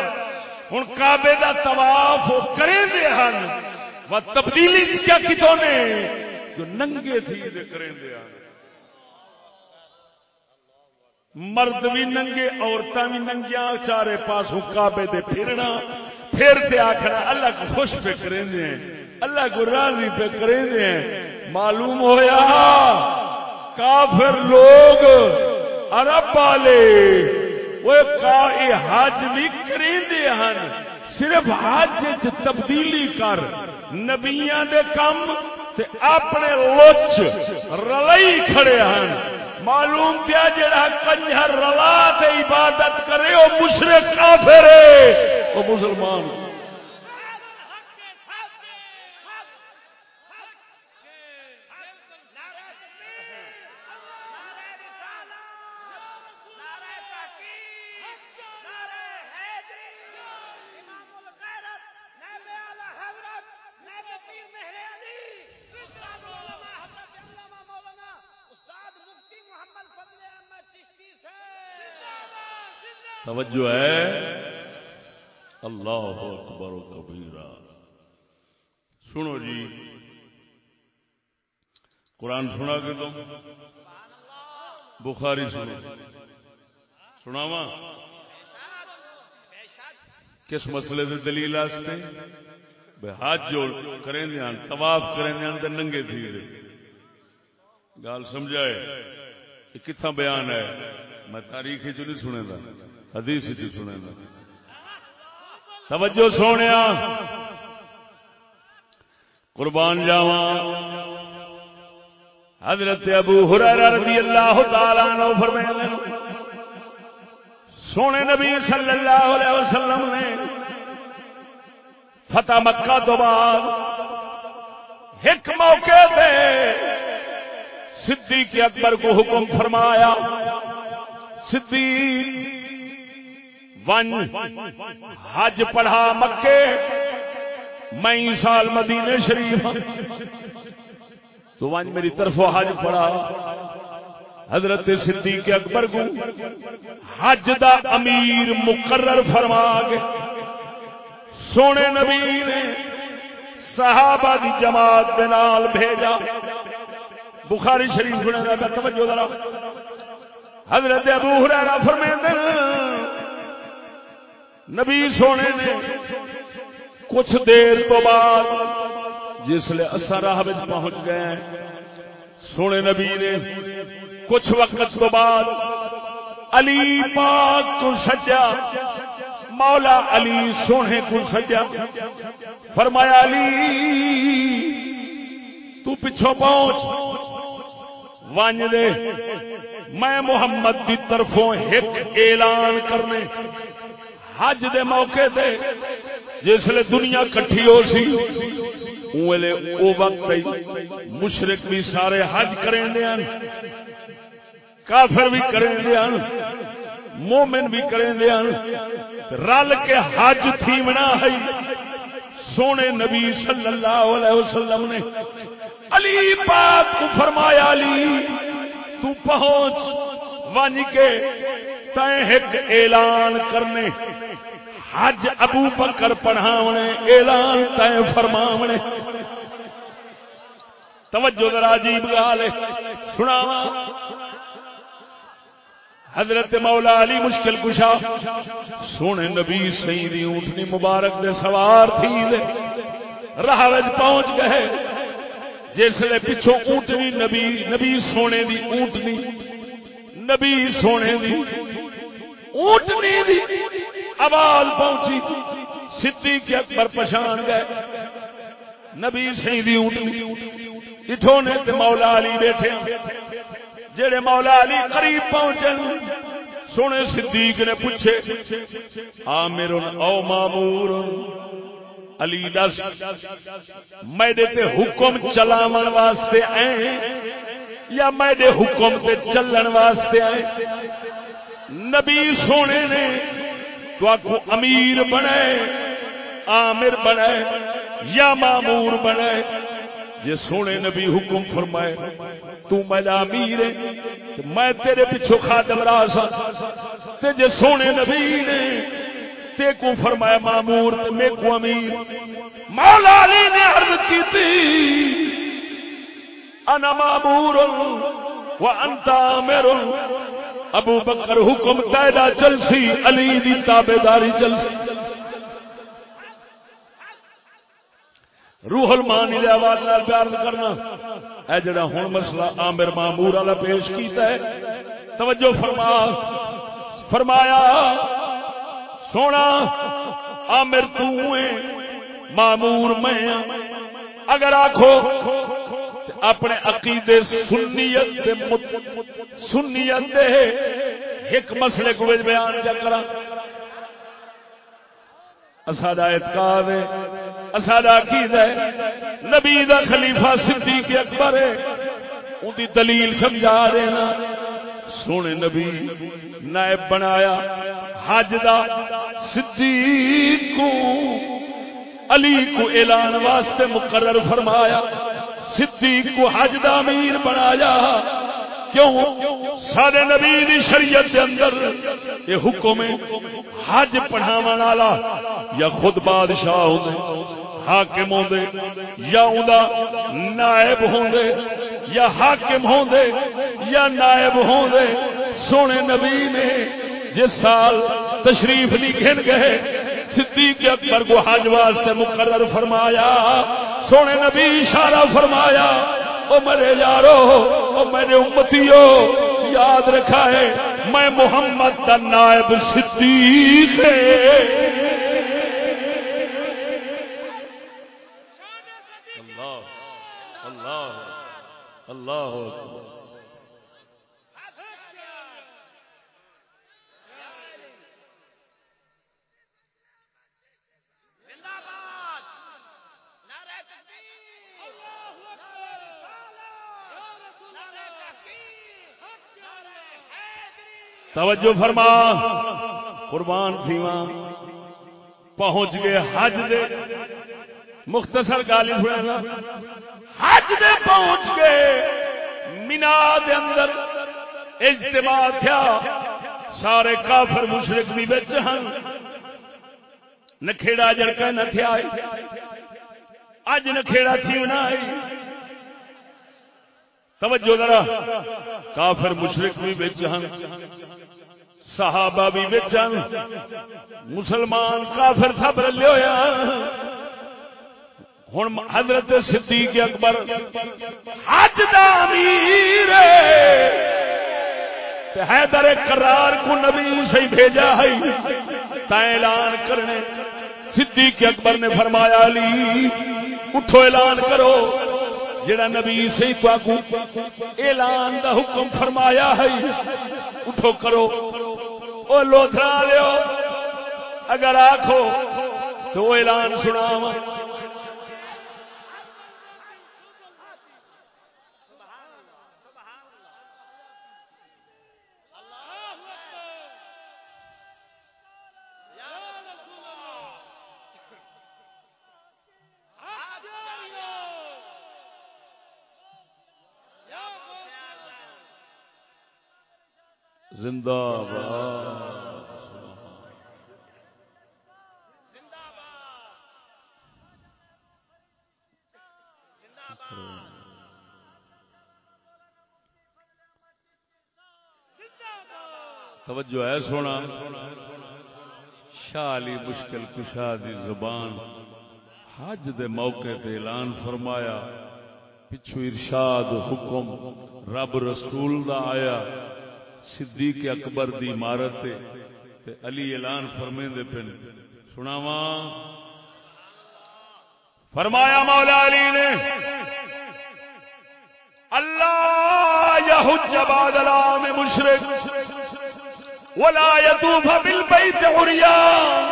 ہوں کعبے دا طواف وہ کریں دے ہن و تبدیلی کیا کتوں نے؟ جو ننگے تھی دے کریں دے ہن۔ مرد بھی ننگے عورتیں بھی ننگیاں، چارے پاسوں کعبے دے پھرنا، پھر تے آخنا اللہ کو خوش پہ کریں دے ہیں، اللہ کو راضی پہ کریں دے ہیں۔ معلوم ہویا؟ کافر لوگ، عرب والے وہ حج بھی کریں ہن صرف حج تبدیلی کر نبیاں دے کم تے اپنے لوچ رلئی کھڑے ہیں معلوم کیا جڑا کنجر رلا تے عبادت کرے وہ مشرق کافر ہے وہ مسلمان توجہ ہے۔ اللہ اکبر و کبیرہ۔ سنو جی۔ قرآن سنا کے تو بخاری سنو۔ سناوا کس مسئلے سے دلیل آستے؟ بے ہاتھ جوڑ کریں دیان طواف کریں دیان تے ننگے تھی گال سمجھائے یہ کتنا بیان ہے؟ میں تاریخی جو نہیں سنے دا۔ حدیث جی سنے توجہ سونے قربان جاوا حضرت ابو حریرہ رضی اللہ تعالی عنہ فرمائے سونے نبی صلی اللہ علیہ وسلم نے فتح مکہ تو بعد ایک موقع پہ صدیق اکبر کو حکم فرمایا، صدیق ون حج پڑھا مکے۔ میں سال مدینے شریف ہاں۔ تو ون میری طرف حج پڑھا۔ حضرت صدیق اکبر کو حج دا امیر مقرر فرما کے سونے نبی نے صحابہ دی جماعت دے نال بھیجا۔ بخاری شریف سنے توجہ ذرا حضرت ابو ہریرہ فرماتے ہیں نبی سونے نے کچھ دیر تو بعد جس لیے اثر راہ پہنچ گئے سونے نبی نے کچھ وقت تو بعد علی پاک کو سجا، مولا علی سونے کو سجا، فرمایا علی، تو پچھو پہنچ۔ وانج دے، میں محمد کی طرفوں ایک اعلان کرنے حج دے موقع تے جس دنیا کٹھی ہو سی اوے او وقت مشرق بھی سارے حج کریں دے ہیں کافر بھی کریں دے ہیں مومن بھی کریں دے ہیں رل کے حج تھی منا ہے۔ سونے نبی صلی اللہ علیہ وسلم نے، علی پاک کو فرمایا، علی، تو پہنچ، ونج کے ایک اعلان کرنے۔ حج ابو بکر پڑھاونے، اعلان تے فرماونے۔ توجہ ذرا عجیب گال ہے۔ سناوا حضرت مولا علی مشکل کشا۔ سونے نبی سیدی اونٹنی مبارک دے سوار تھی دے۔ راہ پہنچ گئے۔ جس لے پچھو اونٹنی نبی نبی سونے دی اونٹنی۔ نبی سونے دی اونٹنی دی آواز پہنچی۔ سی کے اکبر پچھان گئے۔ نبی سی دی اونٹنی اٹھو نے تے مولا علی بیٹھے۔ جڑے مولا علی قریب پہنچے سونے صدیق نے پوچھے آمر او مامور، علی دس میرے تے حکم چلاون واسطے آئے یا میرے حکم تے چلن واسطے آئے نبی سونے نے تو آکو امیر بنے آمر بنے یا معمور بنے۔ جے سونے نبی حکم فرمائے، تو میرا امیر ہے میں تیرے پیچھو خادم راسا ہاں۔ تے جے سونے نبی نے تے کو فرمایا معمور، تے میں کو امیر۔ مولا علی نے عرض کی تھی انا معمور و انت امر ابو بکر حکم تیدا چل سی علی دی تابے داری چل سی روح المانی دے آواز نال پیار کرنا۔ اے جڑا ہن مسئلہ عامر مامور والا پیش کیتا ہے، توجہ فرما۔ فرمایا، سونا، عامر تو ہے مامور میں اگر آکھو اپنے عقیدے سنیت دے مت سنیت دے ایک مسئلے کو بیان چکر اساڈا اعتقاد ہے، اساڈا عقیدہ ہے۔ نبی دا خلیفہ صدیق اکبر ہے۔ ان دی دلیل سمجھا رہے ہیں۔ سونے نبی نائب بنایا حج دا صدیق کو، علی کو اعلان واسطے مقرر فرمایا۔ صدیق کو حج دا امیر بنایا۔ کیوں؟ سارے نبی دی شریعت کے اندر یہ حکم ہے، حج پڑھاون والا یا خود بادشاہ ہوندے، حاکم ہوندے، یا اوندا نائب ہوندے، یا حاکم ہوندے، یا نائب ہوندے۔ سونے نبی نے جس سال تشریف نہیں گھن گئے صدیق اکبر کو حج واسطے مقرر فرمایا سونے نبی اشارہ فرمایا او میرے یارو او میرے امتیو یاد رکھا ہے میں محمد کا نائب صدیق اللہ اللہ اللہ توجہ فرما۔ قربان تھیوا پہنچ گئے حج دے۔ مختصر گالی سنا حج دے پہنچ گئے۔ مینا دے اندر اجتماع تھیا۔ سارے کافر مشرق بھی بچ ہن۔ نکھےڑا جڑکا نہ تھیا اج نکھےڑا تھی نہ آئی۔ توجہ ذرا۔ کافر مشرق بھی بچ ہن۔ صحابہ بھی بچن مسلمان کافر سب رلے ہوا ہوں حضرت صدیق اکبر حج دا امیر حیدر قرار کو نبی سے بھیجا ہے۔ اعلان کرنے۔ صدیق اکبر نے فرمایا، علی، اٹھو اعلان کرو۔ جڑا نبی سے اعلان دا حکم فرمایا ہے، اٹھو کرو۔ او لوتھرا لو اگر آخو تو اعلان سنا زندہ باد۔ توجہ ہے سونا۔ شاہ علی مشکل کشا دی زبان حج دے موقع تے اعلان فرمایا، پچھو ارشاد حکم رب رسول دا آیا۔ صدیق اکبر دی عمارت تے تے علی اعلان فرمے دے پن سناوا فرمایا مولا علی نے، اللہ یحج بعد العام مشرک ولا یطوف بالبیت عریان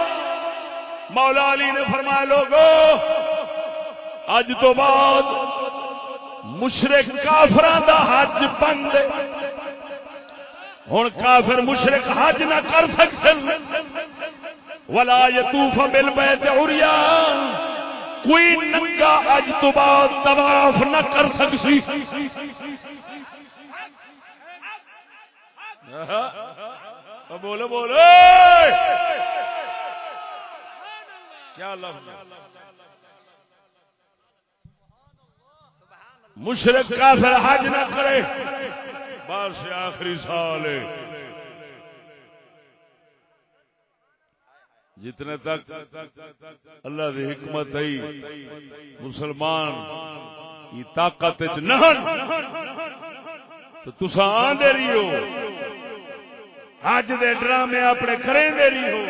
مولا علی نے فرمایا، لوگو، اج تو بعد مشرک کافران دا حج بند ہے۔ ہوں کافر مشرق حج نہ کر سکتے ولا یتوف بل بیت کوئی ننگا اج تو بعد طواف نہ کر سکسی. بولو بولو. کیا لفظ مشرق کافر حج نہ کرے. بار سے آخری سال جتنے تک اللہ کی حکمت آئی مسلمان کی طاقت نہ تو تسا آدھے رہی ہو حج دے ڈرامے اپنے کریں دے رہی ہو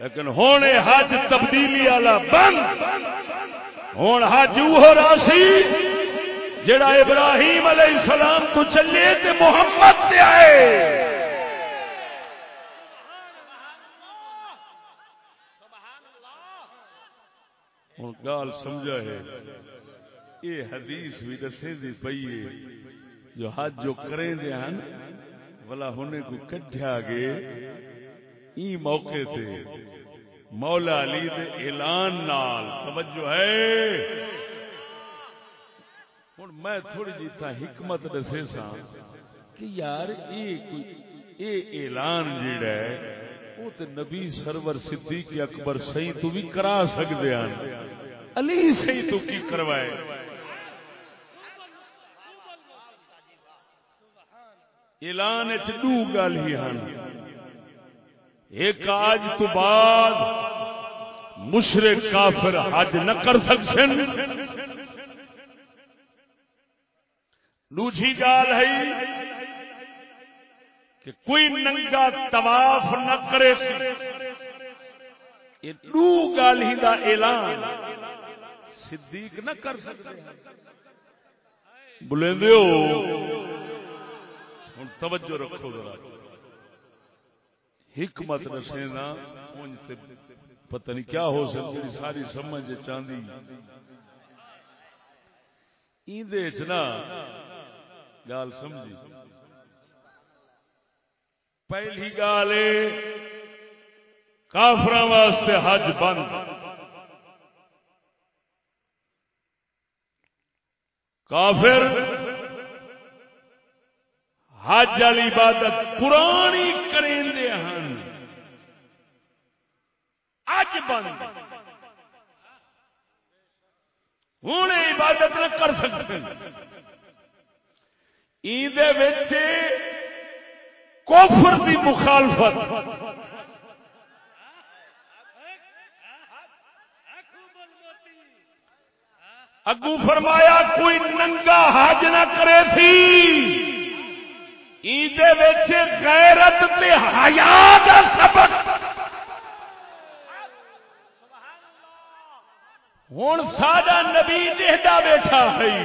لیکن ہوں حج تبدیلی والا بند۔ ہوں حج وہ راسی جڑا ابراہیم علیہ السلام تو چلے تے محمد تے آئے۔ ہوں گال سمجھا ہے۔ یہ حدیث بھی دسے دی پئی ہے۔ جو حج جو کریں دے ہیں بلا ہونے کو کٹھیا گے ای موقع تے مولا علی دے اعلان نال توجہ ہے۔ میں تھوڑی جی تھا حکمت دسے سا کہ یار یہ کوئی اے اعلان جیڑا ہے وہ تے نبی سرور صدیق اکبر صحیح تو بھی کرا سکتے ہیں علی صحیح تو کی کروائے؟ اعلان دو گل ہی ہن۔ ایک آج تو بعد مشرق کافر حج نہ کر سکسن۔ دوسری گال ہے کہ کوئی ننگا طواف نہ کرے یہ دو گال ہی دا اعلان صدیق نہ کر سکتے بلے ہو ہوں توجہ رکھو ذرا۔ حکمت نسے نا پتہ نہیں کیا ہو سکتی ساری سمجھ چاندی۔ نا گال سمجھی۔ پہلی گال کافر واسطے حج بند۔ کافر حج والی عبادت پرانی کریں ہیں اج بند۔ ہوں عبادت نہ کر سکتے۔ کوفر کی مخالفت۔ اگو فرمایا، کوئی ننگا حج نہ کرے تھی۔ عید غیرت تے حیا دا سبق۔ ہوں ساڈا نبی دیکھتا بیٹھا ہے۔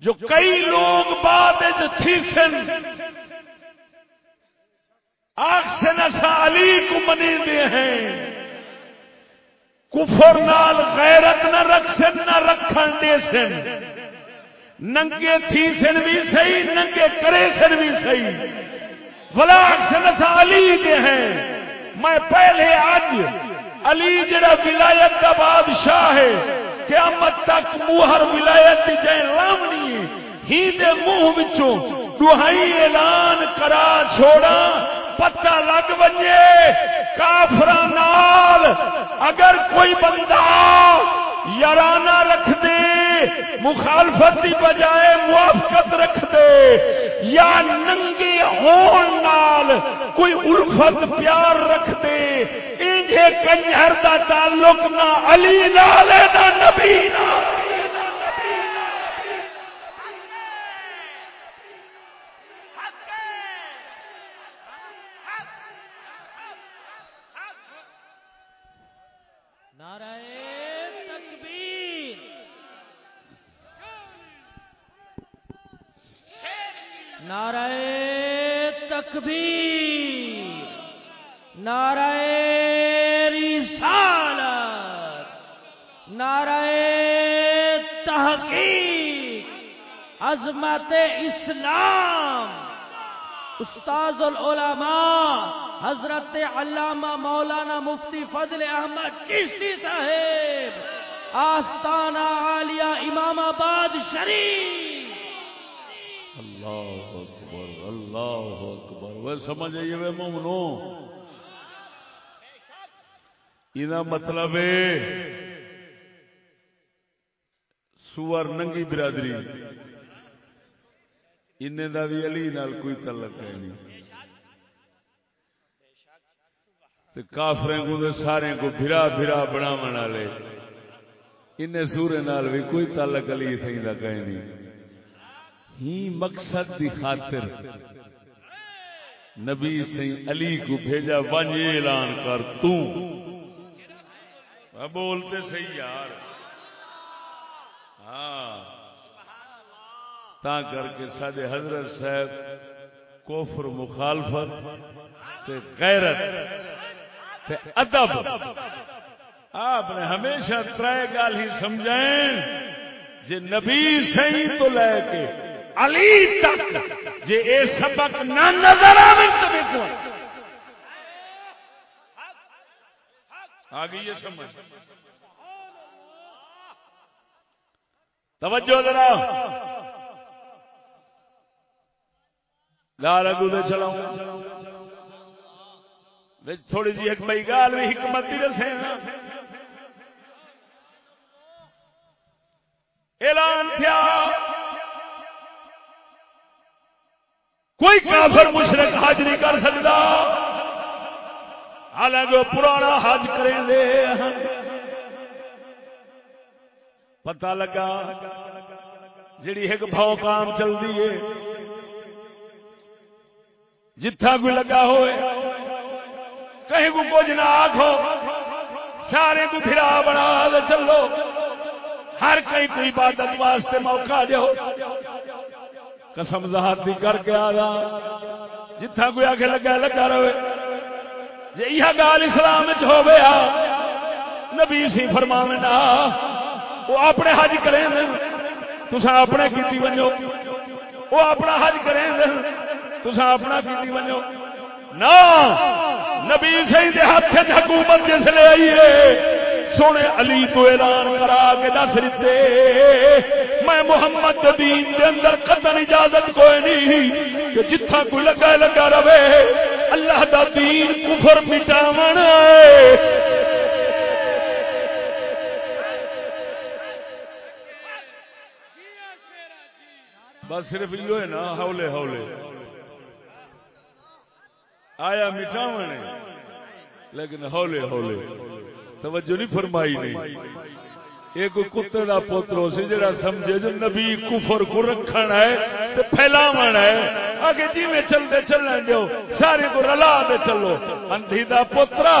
جو کئی لوگ بعد تھی سن۔ آخسن علی کو منی دے ہیں۔ کفر نال غیرت نہ رکھ سن، نہ رکھن دے سن۔ ننگے تھی سن بھی صحیح، ننگے کرے سن بھی صحیح۔ ولاق سے علی کے ہیں۔ میں پہلے آج علی جڑا ولایت کا بادشاہ ہے قیامت تک موہر ولایت کی جائے لامنی ہی دے منہ وچوں دہائی اعلان کرا چھوڑا، پتہ لگ بجے کافران نال اگر کوئی بندہ یارانہ رکھ دے، مخالفت کی بجائے موافقت رکھ دے، یا ننگے ہون نال کوئی الفت پیار رکھ دے انجھے کنجر دا تعلق نہ علی نال نہ نبی نال نعرہ تکبیر۔ نعرہ عظمت اسلام۔ استاذ العلماء، حضرت علامہ مولانا مفتی فضل احمد چشتی صاحب، آستانہ عالیہ امام آباد شریف۔ اللہ اکبر اللہ اکبر۔ وہ سمجھ آئیے وے مومنو؟ یہ مطلب ہے، سور ننگی برادری۔ ان دا بھی علی نال کوئی تعلق ہے نہیں۔ کافرے کو دے سارے کو بھرا بھرا بنا والے۔ ان سورے نال بھی کوئی تعلق علی سی کا کہیں نہیں۔ ہی مقصد دی خاطر نبی سی علی کو بھیجا ون اعلان کر تولتے سی یار۔ ہاں۔ تا کر کے سڈے حضرت صاحب کوفر مخالفت تے غیرت تے ادب آپ نے ہمیشہ ترائے گال ہی سمجھائیں جے نبی سی تو لے کے علی تک جے اے سبق نہ نظر آوے تو آگے یہ سمجھ۔ توجہ ذرا۔ لال اگو دے چلاؤں تھوڑی جی ایک بئی گال بھی حکمت بھی دسے ہاں۔ اعلان کیا۔ کوئی کافر مشرق حج نہیں کر سکتا۔ حالانکہ وہ پرانا حج کریں ہاں۔ دے پتا لگا جڑی ایک بھاؤ کام چلتی ہے۔ جتھا کوئی لگا ہوئے، کہیں کو کچھ نہ آخو سارے کو پھرا بنا چلو۔ ہر کہیں کوئی عبادت واسطے موقع دو قسم ذات بھی کر کے آ جتھا کوئی آگے لگا لگا رہے۔ جی یہ گال اسلام ہو گیا نبی سی فرماونا وہ اپنے حج کریں تسا اپنے کیتی بنو وہ اپنا حج کریں تسا اپنا کیتی بنو نہ نبی سی ہاتھ حکومت جس لے آئی ہے، سونے علی تو اعلان کرا کے دس دیتے میں محمد دین دے اندر قطن اجازت کوئی نہیں، کہ جتھا کوئی لگا لگا رہے، اللہ دا دین کفر مٹاون۔ بس صرف یہ ہے نا ہولے ہولے آیا مٹاون لیکن ہولے ہولے توجہ نہیں فرمائی نہیں۔ ایک کتے کا پوتر سی جا سمجھے جو نبی کفر کو رکھنا ہے تو پھیلاو ہے۔ آگے جی میں چلتے چلنے دو سارے کو رلا دے چلو۔ اندھی دا پوترا،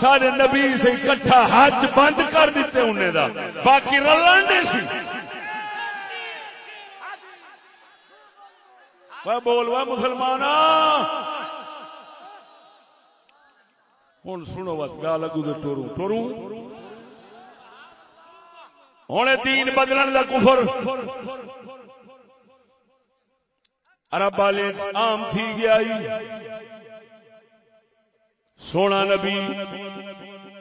سارے نبی سے کٹھا حج بند کر دیتے انہیں دا۔ باقی رلان دے سی۔ بولوا مسلمان ہوں سنو بس گا لگو تو ٹورو ٹورو ہوں دین بدلن کا کفر۔ عرب والے عام تھی گیا سونا نبی،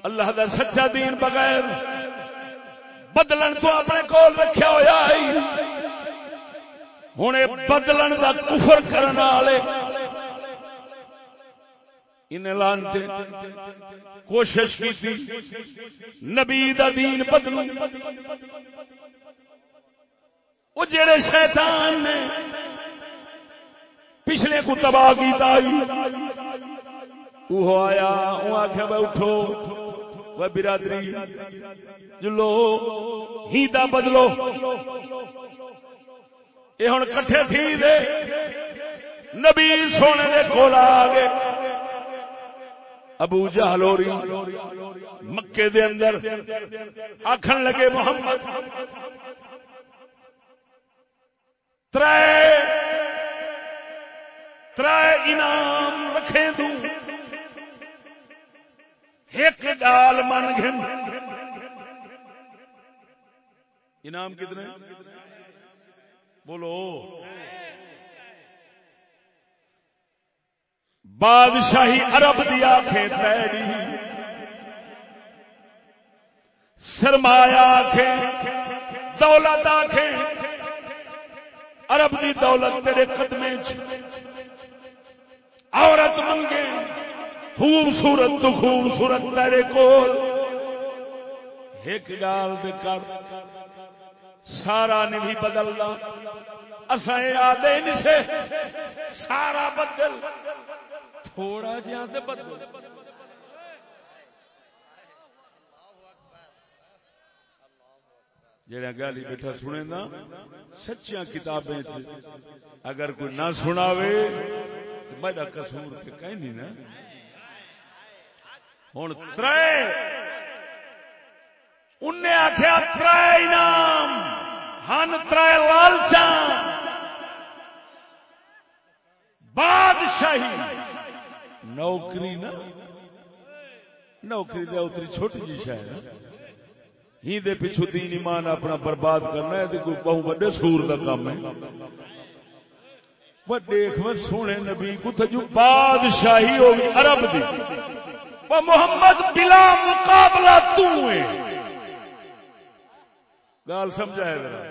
اللہ دا سچا دین بغیر بدلن تو اپنے کول رکھا ہوا ہوں بدلن دا کفر کرنے والے کوشش کی تھی۔ نبی دا دین بدلو۔ وہ جڑے شیطان نے پچھلے کو تباہ کیتا وہ آیا وہ آخیا بھائی اٹھو۔ وہ برادری جلو ہیدا بدلو۔ یہ ہوں کٹھے تھی دے۔ نبی سونے دے کول آ گئے۔ ابو جہلوری مکے دے اندر آخر لگے محمد تر تر انعام رکھے دوں ایک ڈال من گھن۔ انعام کتنے؟ بولو۔ بادشاہی عرب دیا آخے تیری سرمایا آخے دولت آخے عرب دی دولت تیرے قدمے عورت منگے خوبصورت تو خوبصورت تیرے کول۔ ایک گال دے کر سارا نہیں بدلنا۔ اصا آدھے نہیں سے، سارا بدل۔ تھوڑا جہاں سے بدلو جڑا گالی بیٹھا سنے نا سچیاں کتابیں اگر کوئی نہ سناوے بڑا کسور کے کہیں نہیں نا ہوں تر انہیں آخیا تر انعام ہن ترائے لالچاں بادشاہی نوکری نا نوکری دے اتری چھوٹی جی شاید ہی دے پچھو دین ایمان اپنا برباد کرنا ہے کوئی بہو بڑے سور کا کام ہے وہ دیکھ میں سونے نبی کو تجو بادشاہی ہوگی عرب دی وہ محمد بلا مقابلہ تو ہے گال سمجھائے ذرا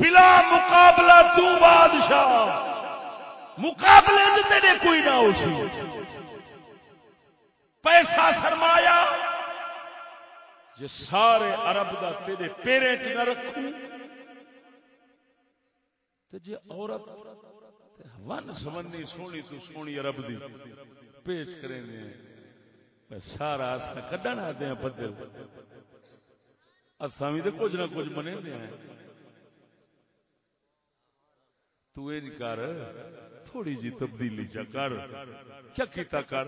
بلا مقابلہ تو بادشاہ مقابلے تیرے کوئی نہ ہو سی۔ پیسہ سرمایا جی سارے عرب دا تیرے پیرے چ نہ رکھوں۔ تو جی عورت ون سمنی سونی تو سونی عرب دی پیش کریں گے۔ سارا اصا کڈن آتے ہیں بدل اصا بھی تو کچھ نہ کچھ بنے ہیں تو یہ نہیں کر، تھوڑی جی تبدیلی چا کر کیا کیتا کر۔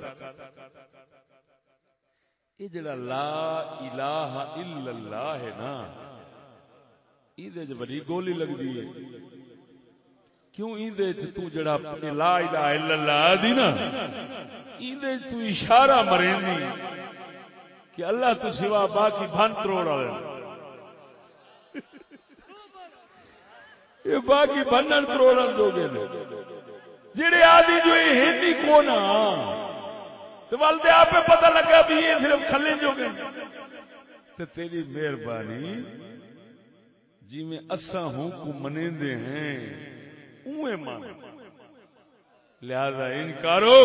یہ جڑا لا الہ الا اللہ ہے نا یہ بڑی گولی لگتی ہے۔ کیوں ایندے چ تو جڑا لا الہ الا اللہ دی نا، ایندے تو اشارہ مرینی کہ اللہ تو سوا باقی بھن تروڑ والے۔ یہ باقی بنن تروڑن جو گے جڑے آدھی جو یہ ہندی کون تو والدے آپ پتہ لگا بھی یہ صرف کھلے جو گے تو تیری مہربانی جی میں اسا ہوں کو منیندے ہیں۔ اوے مان لہذا انکارو،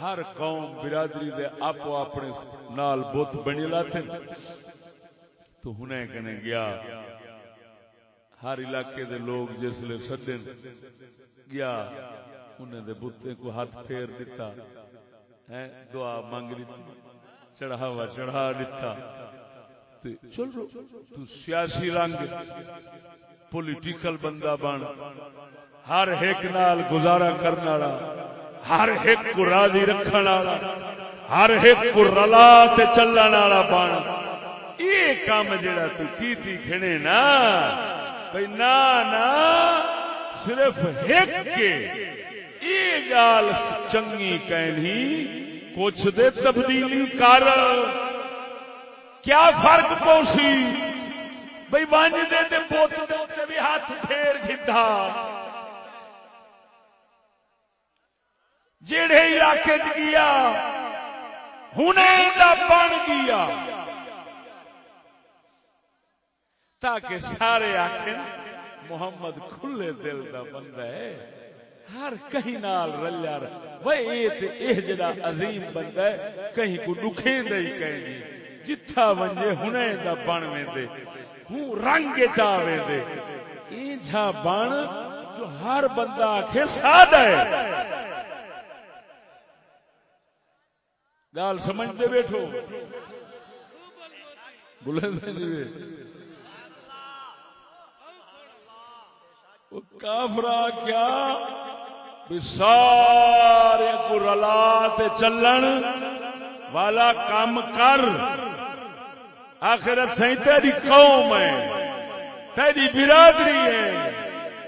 ہر قوم برادری دے آپ اپنے نال بت بنی لاتے تو ہنے کنے گیا ہر علاقے دے لوگ جس لے سدن گیا انہیں دے بتے کو ہاتھ پھیر دیتا ہے دعا مانگ دیتی چڑھاوا چڑھا دیتا چل رو، تو سیاسی رنگ پولیٹیکل بندہ بن، ہر ایک نال گزارا کرنے والا، ہر ایک کو راضی رکھنے والا، ہر ایک کو رلا تے چلن والا بن۔ یہ کام جڑا تو کیتی کھڑے نا؟ بھائی نہ صرف ایک کے۔ یہ گال چنگی کہنی، کچھ دے تبدیلی کر۔ کیا فرق پوسی؟ بھائی بانج دے دے بوت دے تے بھی ہاتھ پھیر گھتا جڑے علاقے گیا ہن بن گیا۔ تاکہ سارے آخر محمد کھلے دل کا بندہ ہے ہر کہیں نال رلیا یہ جڑا عظیم بندہ ہے۔ کہیں کو دکھے دے ہی کہیں جتھا ونجے ہنے دا بن ویندے ہوں رنگ چا ویندے ای جھا بن جو ہر بندہ آکھے سادہ ہے گال سمجھتے بیٹھو۔ بلند جی کافرا کیا سارے کو رلا چلن والا کام کر۔ آخر تیری قوم ہے، تیری برادری ہے،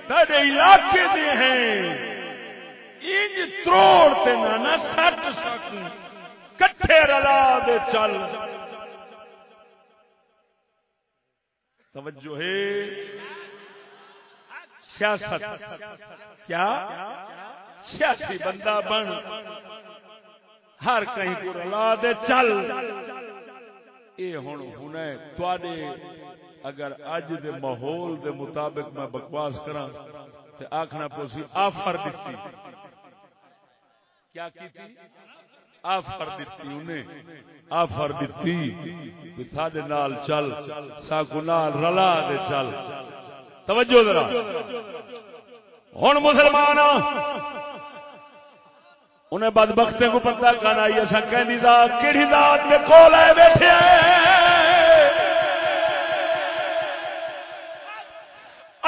تیرے علاقے دے ہیں۔ انج تروڑ تے نہ سٹ سکوں، کٹھے رلا دے چل۔ توجہ ہے۔ سیاست۔ کیا؟ سیاسی بندہ بن۔ ہر کہیں کو رلا دے، چل۔ اے ہن ہنے تواڈے اگر اج دے ماحول دے مطابق میں بکواس کراں تے آکھنا پوسی آفر دتی۔ کیا کیتی؟ آفر دیتی انہیں۔ آفر دیتی کہ سادے نال چل ساکو نال رلا دے، چل۔ توجہ ذرا۔ ہوں مسلمان انہیں بد بختے کو پتا کرنا آئی اصا کہ ذات کہڑی ذات کے کول آئے بیٹھے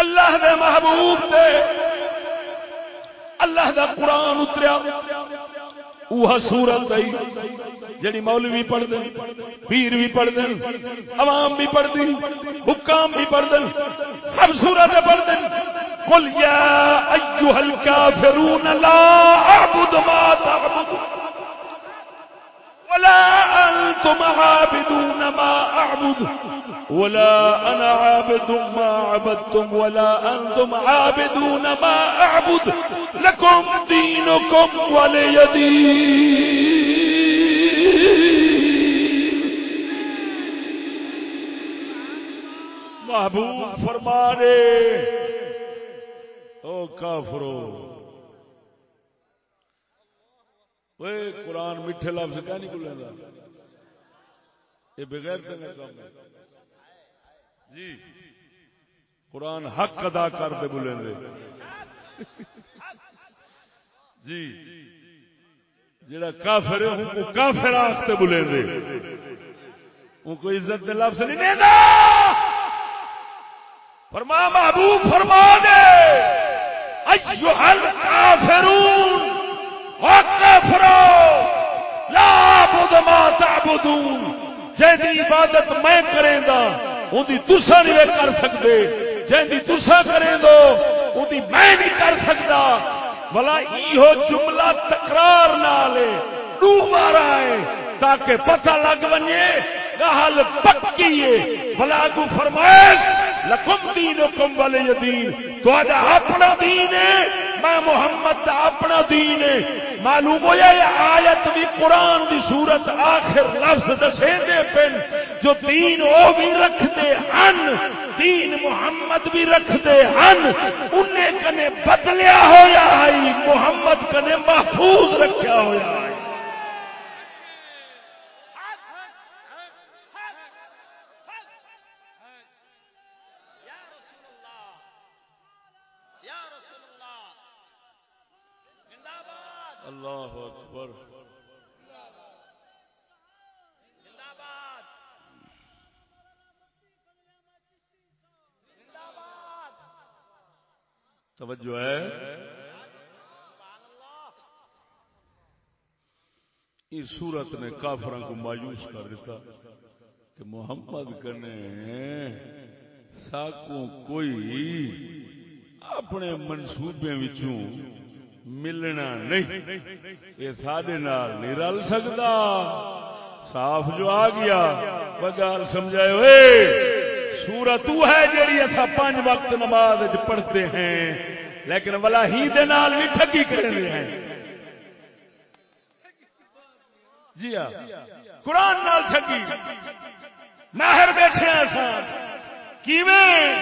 اللہ دے محبوب دے اللہ دا قرآن اتریا۔ وہ سورت آئی جڑی مولوی پڑھ دیں پیر بھی پڑھ دیں عوام بھی پڑھ دیں حکام بھی پڑھ دیں سب سورت پڑھ دیں قل یا ایوہ الکافرون لا اعبد ما تعبدون ولا أنتم عابدون ما أعبد ولا أنا عابد ما عبدتم ولا أنتم عابدون ما أعبد. لكم دينكم ولي دين. محبوب فرما رے او کافرو. اے قرآن میٹھے لفظ کیا نہیں بولے یہ بغیر سے کام ہے. جی۔ قرآن حق ادا کر دے بولیں دے۔ جی۔ جڑا کافر ہے، ان کو کافر آختے بولیں دے۔ ان کو عزت دے لفظ نہیں دینا فرما محبوب، فرما دے۔ ایوہ الکافرون وکافرون لا عبد ما تعبدون۔ جی عبادت میں کریں گا اندی تسا نہیں کر سکتے جی تسا کریں دو اندی میں نہیں کر سکتا بلا یہ جملہ تکرار نہ لے تو مارا ہے، تاکہ پتہ لگ بنے گل پکی ہے بلا کو فرمائش لکم دین حکم والے دین۔ تو اپنا دین ہے، میں محمد دا اپنا دین ہے۔ معلوم ہوا یہ آیت بھی قرآن دی صورت آخر لفظ دسے دے پن۔ جو دین وہ بھی رکھ دے ہن، دین محمد بھی رکھ دے ہن، انہیں کنے بدلیا ہویا ہے، محمد کنے محفوظ رکھیا ہویا ہے اللہ اکبر۔ توجہ ہے۔ اس سورت نے کافر کو مایوس کر دیتا کہ محمد کنے ساکوں کوئی اپنے منصوبے وچوں ملنا نہیں۔ یہ سارے نہیں رل سکتا صاف جو آ گیا بگال سمجھائے ہوئے۔ سورت ہے جیڑی اصا پانچ وقت نماز پڑھتے ہیں، لیکن والا ہی دے نال بھی ٹھگی کرنے ہیں۔ جی ہاں۔ قرآن نال ٹھگی۔ ماہر بیٹھے ہیں کیویں؟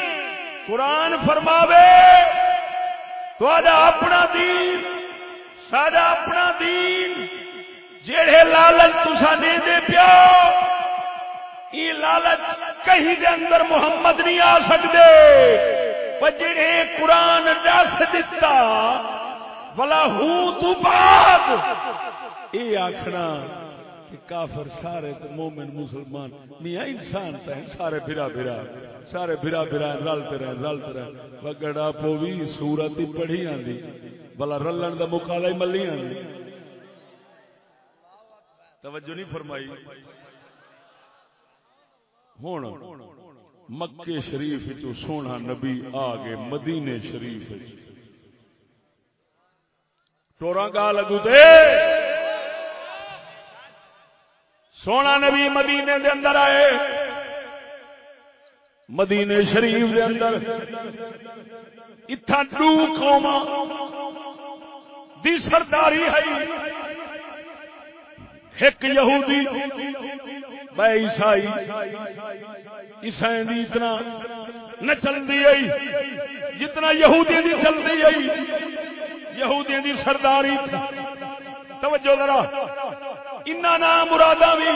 قرآن فرماوے تو اپنا دین سارا اپنا دین جہے لالچ تسا دے دے پیو یہ لالچ کہیں دے اندر محمد نہیں آ سکتے جڑے قرآن دس دتا بلا ہوں تو بعد۔ یہ آخنا کہ کافر سارے مومن مسلمان، میاں انسان تو سارے بھرا بھرا، سارے بھرا بھرا رلتے رہے رلتے رہے وگڑا پو بھی سورت ہی پڑھی آندی۔ بلا رلن دا مکالا ہی ملی آندی۔ توجہ نہیں فرمائی۔ ہوں مکے شریف جو سونا نبی آ گئے مدینے شریف ٹورا گا لگو دے سونا نبی مدینے دے اندر آئے۔ مدینے شریف دے اندر۔ اتھا دو قوم دی سرداری ہے۔ ایک یہودی میں عیسائی۔ عیسائی دی اتنا نہ چل دی آئی جتنا یہودی دی چل دی آئی یہودی دی سرداری۔ توجہ ذرا۔ ان نام مرادا بھی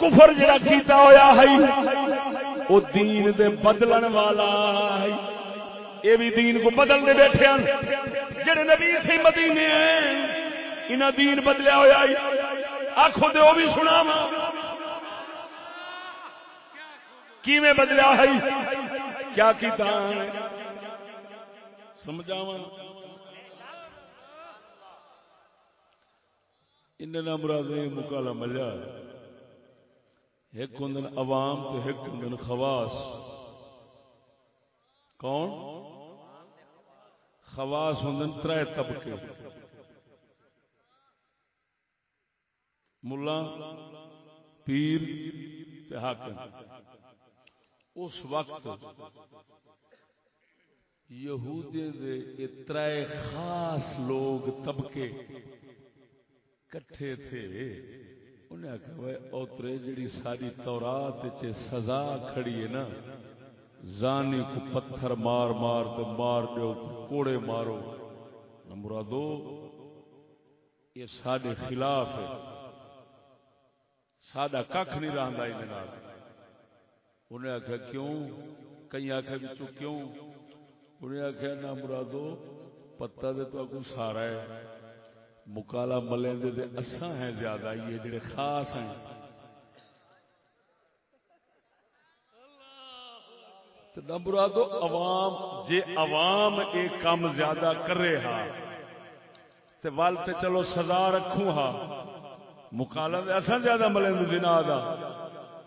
کفر جڑا کیتا ہویا ہے وہ دین دے بدلن والا ہے۔ یہ بھی دین کو بدل دے بیٹھے ہیں جڑے نبی سی مدینے ہیں، انہاں دین بدلیا ہویا ہے۔ آنکھوں دے وہ بھی سنا وا کیویں بدلیا ہے؟ کیا کیتا سمجھاواں۔ ان مراد نے مکالا ملیا۔ ایک ہوں عوام تو ایک ہوں خواس کون؟ خواس ہوں تر طبقے۔ ملا، پیر حاکم۔ اس وقت یہودی دے ترائے خاص لوگ طبقے کٹھے تھے۔ انہیں آخیا اوترے جڑی ساری تورات سزا کھڑی ہے نا، زانی کو پتھر مار مار تو مار دو کوڑے مارو۔ مرادو، یہ سارے خلاف ہے۔ سادہ کھ نہیں رہا انہیں آخیا کیوں؟ کئی آخیا بچوں کیوں؟ انہیں آخیا نہ مرادو پتا دے تو سارا ہے۔ مکالا ملے دے دے اساں ہیں زیادہ، یہ جڑے خاص ہیں۔ نہ مرادو، عوام، جے عوام ایک کام زیادہ کر رہے ہاں تے وال تے چلو سزا رکھوں ہاں مکالا دے اساں زیادہ ملے دے زنا دا۔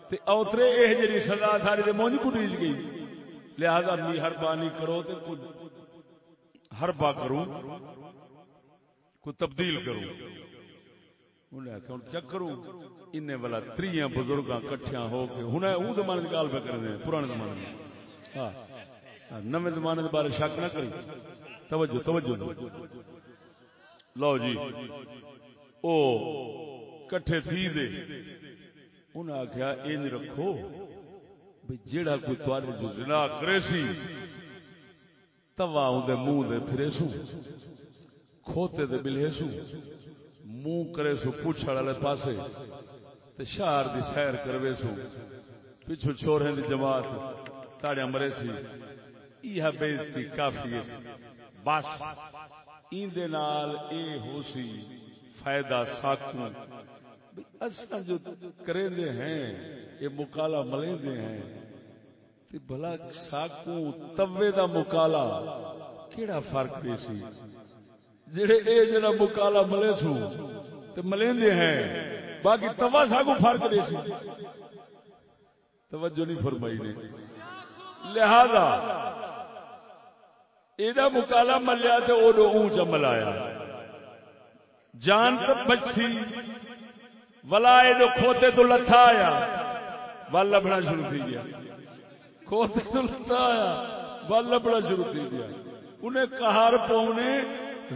تے اوترے اے جڑی سزا ساری دے مونج کٹیج گئی۔ لہذا مہربانی کرو تے ہر با کروں کو تبدیل کروں۔ انہیں آخیا کیا کروں۔ ان والا تری بزرگ کٹھیا ہو کے ہوں وہ زمانے کی گل پہ کر رہے پرانے زمانے میں ہاں۔, ہاں۔ نوے زمانے کے بارے شک نہ کری۔ توجہ توجہ۔ لو جی او کٹھے تھی دے۔ انہیں آخیا انج رکھو بھی جیڑا کوئی تھوڑے جو زنا کرے سی، توا اندر منہ دے پھرے سو کھوتے دے بلے سو منہ کرے سو، پوچھ والے پاسے، تے شہر دی سیر کروے سو۔ پچھو چھوڑے دی جماعت تاڑے مرے سی۔ یہ بےزتی کافی ہے۔ بس، ایندے نال اے ہو سی، فائدہ ساکھوں اصلا جو کریں دے ہیں یہ مکالا ملیں دے ہیں، تے بھلا ساکھوں توے دا مکالا کیڑا فرق دے سی؟ جڑے اے جڑا مکالا ملے سو، تے ملیندے ہیں۔ باقی توا ساگو فرق دے سی۔ توجہ نہیں فرمائی نے۔ لہذا ایدا مکالا ملیا تے او اوڈو اونچا ملایا جان تو بچی، ولا اے جو کھوتے تو لتھا آیا۔ ول لبنا شروع تھی گیا۔ کھوتے تو لتھا آیا ول لبنا شروع تھی گیا۔ انہیں کہار پونے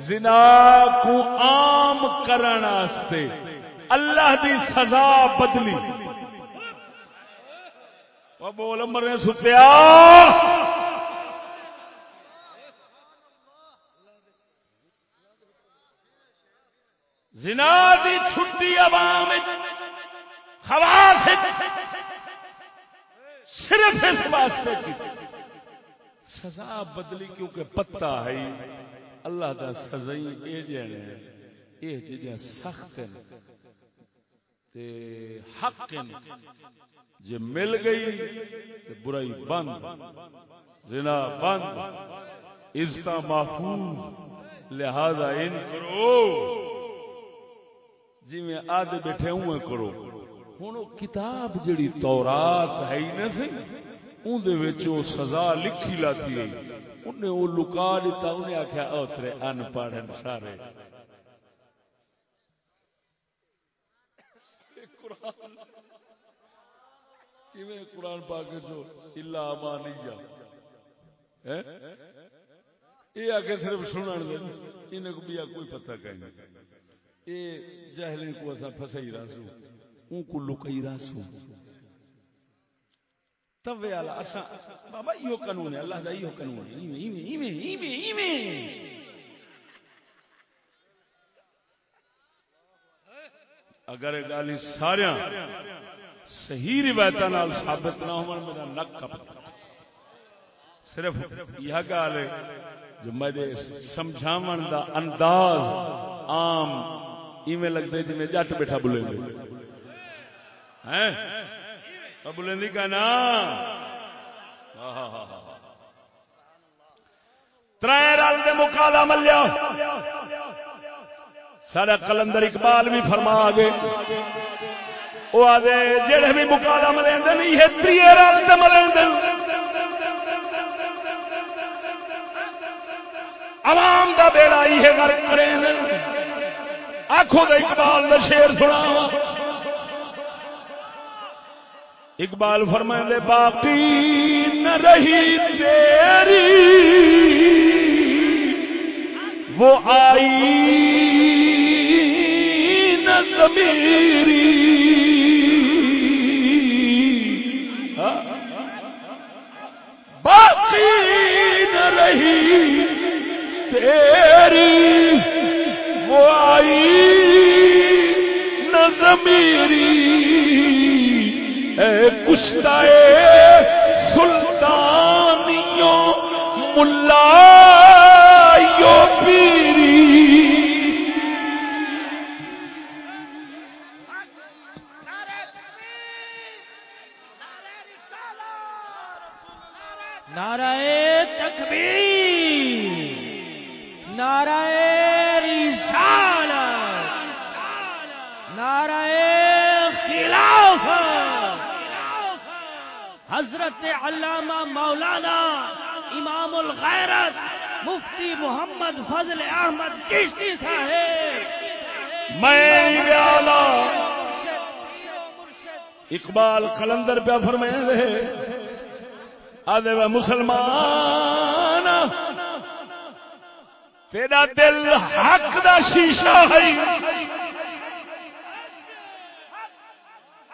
زنا کو عام کرن واسطے اللہ دی سزا بدلی۔ بول مرے ستیا زنا دی چھٹی عوام خواص صرف اس واسطے کی سزا بدلی کیونکہ پتہ ہے۔ اللہ دا سزائی اے جانے اے جڑیاں سخت ہیں۔ تے حق ہیں۔ جے مل گئی تے برائی بند، زنا بند عزت محفوظ، لہذا ان کرو۔ جی میں آدھے بیٹھے ہوں کرو۔ ہوں کتاب جڑی تورات ہے ہی نہ سی اندر سزا لکھی لاتی ہے۔ انہیں وہ لکا دیتا انہیں آخیا اوترے ان پڑھ سارے قرآن پا کے جو اللہ مانی یہ آ کے صرف سنن دے انہیں کو بھی کوئی پتہ کہیں یہ جہلیں کو ایسا پھنسائی راسو ان کو لکائی راسو توے والا اسا بابا یہ قانون ہے، اللہ دا یہ قانون ہے، ایویں ایویں ایویں ایویں ایویں۔ اگر گالی سارا صحیح روایت نال ثابت نہ ہو میرا نک کپ صرف یہ گل جو میرے سمجھاون دا انداز عام ایویں لگتے جی جٹ بیٹھا بولیں گے ہیں بلندی کا نا تر رل دے مکالا ملیا۔ سارا کلندر اقبال بھی فرما گئے وہ آدھے جڑے بھی مکالا ملے نہیں، یہ تری رات ملے عوام دا بیڑا یہ گھر کرے آخو تو اقبال دا شیر سنا اقبال فرمائے باقی نہ رہی تیری۔ وہ آئی نہ زمیری باقی نہ رہی تیری۔ وہ آئی نہ زمیری اے کشتائے سلطانیوں ملائیوں پیری حضرت علامہ مولانا امام الغیرت مفتی محمد فضل احمد چشتی صاحب۔ میں اقبال کلندر پہ فرمائے رہے آدھے وہ مسلمان۔ تیرا دل حق دا شیشہ ہے۔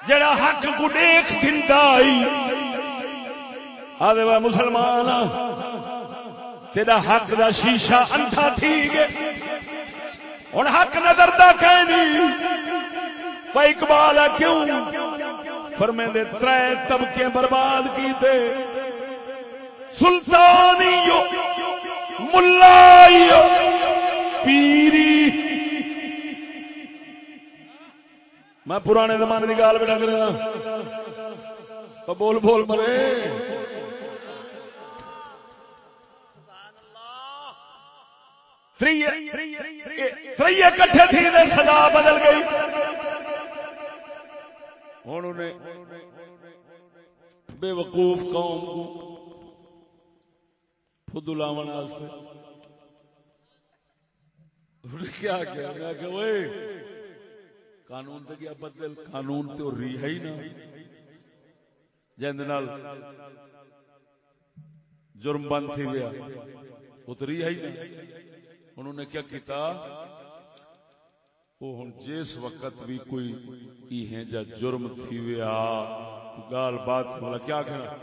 جڑا حق کو دیکھ دن دندا آدھے وہ مسلمان، تیرا حق دا شیشہ اندھا تھی گے ہوں حق نظر دا کہنی بھائی اقبال ہے کیوں؟ فرمے دے ترے طبقے برباد کیتے۔ سلطانی ملا پیری۔ میں پرانے زمانے کی گال بیٹھا کرا بول بول مرے۔ تریے کٹھے تھی نے سدا بدل گئی۔ ہوں بے وقوف قوم کو خود لاو کیا کیا؟ میں کہ وہ قانون تو کیا بدل؟ قانون تو ری ہے ہی نا جن جرم بند تھی گیا اتری ہے ہی نا انہوں نے کیا کیتا؟ وہ ہوں جس وقت بھی کوئی ہے جا جرم تھی ویا، گال بات والا کیا کہنا؟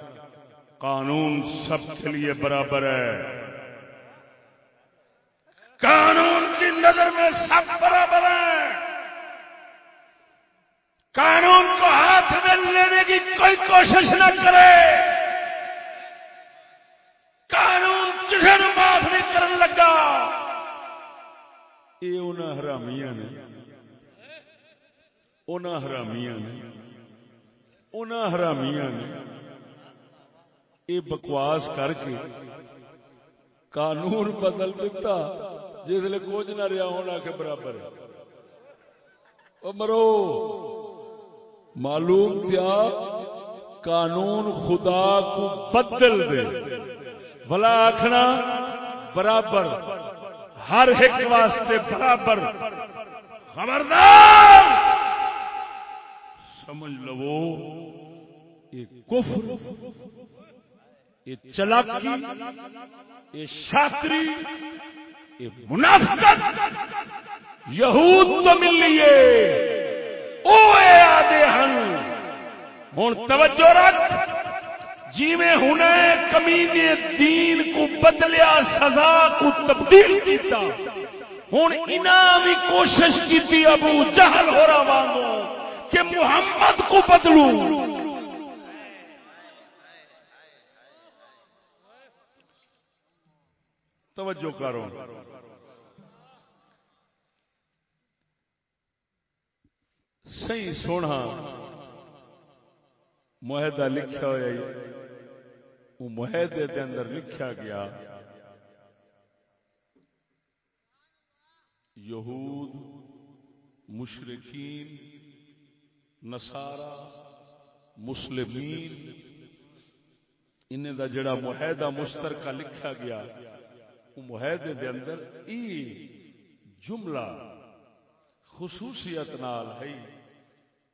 قانون سب کے لیے برابر ہے۔ قانون کی نظر میں سب برابر ہے۔ قانون کو ہاتھ میں لینے کی کوئی کوشش نہ کرے۔ قانون کسی نے معاف نہیں کرنے لگا یہ ان حرامیاں نے ان حرامیاں نے ان حرامیاں نے یہ بکواس کر کے قانون بدل دیتا، جس لیے کچھ نہ رہا ہونا کے برابر ہے۔ مرو، معلوم کیا قانون خدا کو بدل دے۔ بلا آخنا برابر۔ ہر ایک واسطے برابر۔ خبردار! سمجھ لو، یہ کفر، یہ چلاکی، یہ شاستری یہ منافقت۔ یہود تو مل لیے۔ او آدھے ہن ہوں توجہ رکھ۔ جی میں ہن کمینے دین کو بدلیا سزا کو تبدیل کیتا۔ ہوں انہاں بھی کوشش کیتی ابو جہل ہو رہا وانگو کہ محمد کو بدلو۔ توجہ کرو۔ صحیح سونا۔ معاہدہ لکھا ہوا وہ معاہدے کے اندر لکھا گیا۔ یہود مشرقین نصارا مسلمین، انہیں دا جڑا معاہدہ مشترکہ لکھا گیا، وہ معاہدے دے اندر ای جملہ خصوصیت نال ہے۔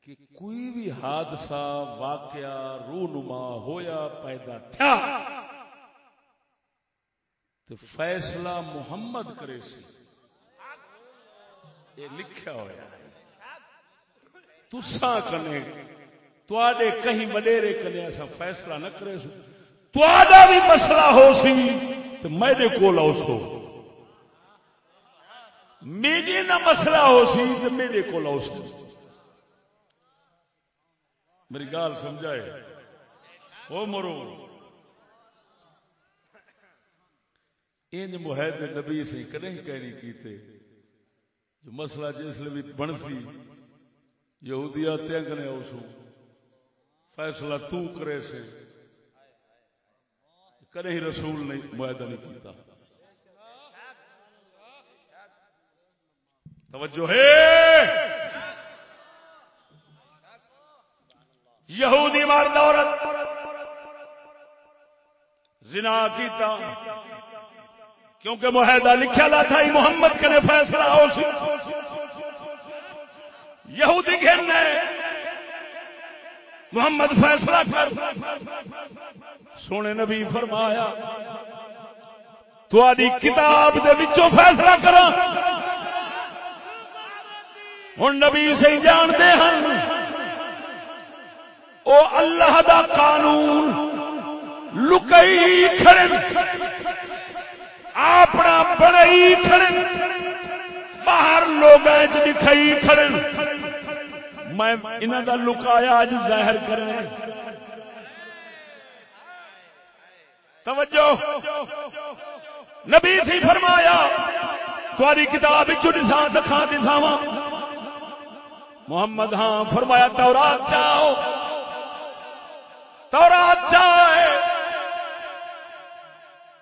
کہ کوئی بھی حادثہ، واقعہ رونما ہویا، پیدا تھا تو فیصلہ محمد کرے سی۔ یہ لکھا ہوا تسا کنے تے کہیں وڈیرے کنے ایسا فیصلہ نہ کرے سو تا بھی مسئلہ ہو سی تو میرے کو آؤ سو میرے نہ مسئلہ ہو سی تو میرے کو آؤ سو میری گال سمجھائے۔ او مرو۔ ان معاہدے نبی سے کدیں کہنی کیتے۔ جو مسئلہ جس لیے بھی بنتی یہودیا تنگ نے اس فیصلہ تو کرے سے۔ کرے ہی رسول نے معاہدہ نہیں کیتا۔ توجہ ہے۔ یہودی مرد عورت زنا کیتا کیونکہ معاہدہ لکھا لا تھا محمد کرے فیصلہ ہو سی۔ یہودی گھرنے محمد فیصلہ کر۔ سونے نبی فرمایا تو آدھی کتاب دے وچوں فیصلہ کرا ہوں نبی سے جانتے ہیں او اللہ دا قانون، لکئی کھڑے اپنا بڑائی کھڑے باہر لوگ دکھائی کھڑے میں انہوں دا لکایا اج ظاہر کرنا توجہ۔ نبی سی فرمایا تاری کتاب دسا دکھا دساوا محمد ہاں فرمایا تورات چاہو۔ تورات چاہے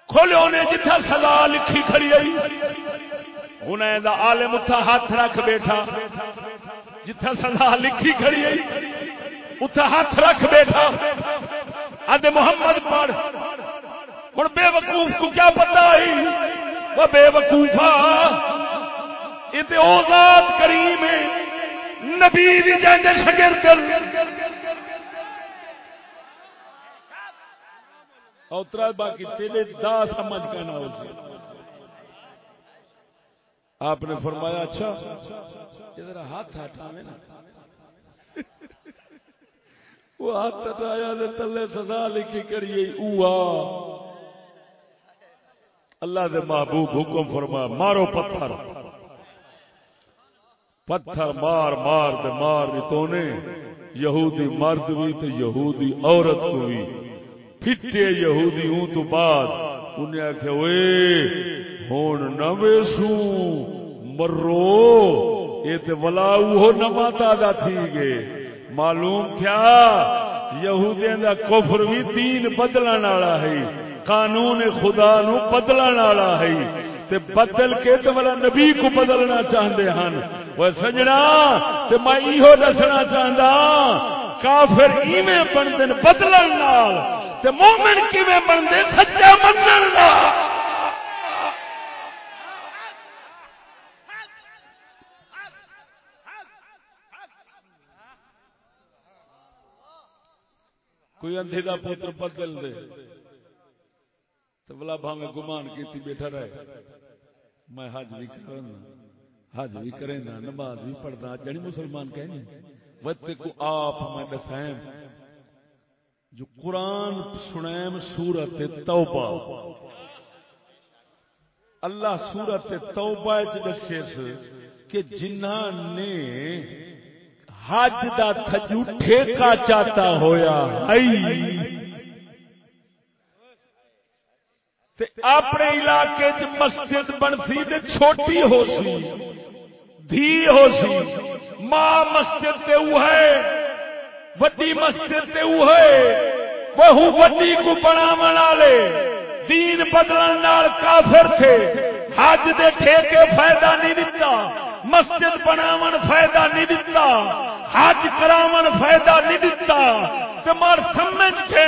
کھولو نے جتھا سزا لکھی کھڑی آئی انہیں دا عالم اتھا ہاتھ رکھ بیٹھا۔ جتھا سزا لکھی کھڑی آئی اتھا ہاتھ رکھ بیٹھا۔ ادے محمد پڑھ۔ ہوں بے وقوف کو کیا پتا آئی؟ وہ بے وقوفا یہ ذات کریم ہے۔ نبی بھی جانے شگرد۔ اوترا باقی تیرے دا سمجھ کے نہ ہو سی آپ نے فرمایا اچھا ادھر ہاتھ ہٹاوے نا۔ وہ ہاتھ ہٹایا تلے سزا لکھی کریے۔ اوہ، اللہ دے محبوب حکم فرما، مارو پتھر۔ پتھر مار مار دے مار بھی تو نے، یہودی مرد بھی تو یہودی عورت کو بھی۔ پھٹے یہودی ہوں تو بعد انہیں آخیا اوے ہون نہ ویسو مرو، یہ تے ولا وہ نواں تازہ تھی گے معلوم کیا؟ یہودیاں دا کفر بھی دین بدلن والا ہے، قانون خدا نو بدلن والا ہے۔ تے بدل کے تے والا نبی کو بدلنا چاہندے ہن۔ وہ سجنا، تے میں ایہو دسنا چاہندا، کافر ایویں بندے بدلن نال تے مومن کیویں بندے سچا منن نال کوئی اندھی دا پتر بدل دے۔ تو بلا بھاوے گمان کیتی بیٹھا رہے۔ میں حج بھی کرنا حج بھی کرے نماز بھی پڑھنا جڑی مسلمان کہنی وتے کو آپ میں دسائیں۔ جو قرآن سنیم سورت توبہ. اللہ سورت توبہ دسے کہ جنہ نے حج دا تھجو ٹھیکا چاہتا ہویا، ہائی. تے اپنے علاقے چ مسجد بنسی تے چھوٹی ہو سی، دھی ہو سی، ماں مسجد تے وہ ہے۔ وڈی مسجد تے وہ ہے۔ بہو وڈی کو بناون والے۔ دین بدلن نال کافر تھے۔ حج دے ٹھیکے فائدہ نہیں دتا۔ مسجد بناون فائدہ نہیں دتا حج کراون فائدہ نہیں دتا، تے مر سمجھ کے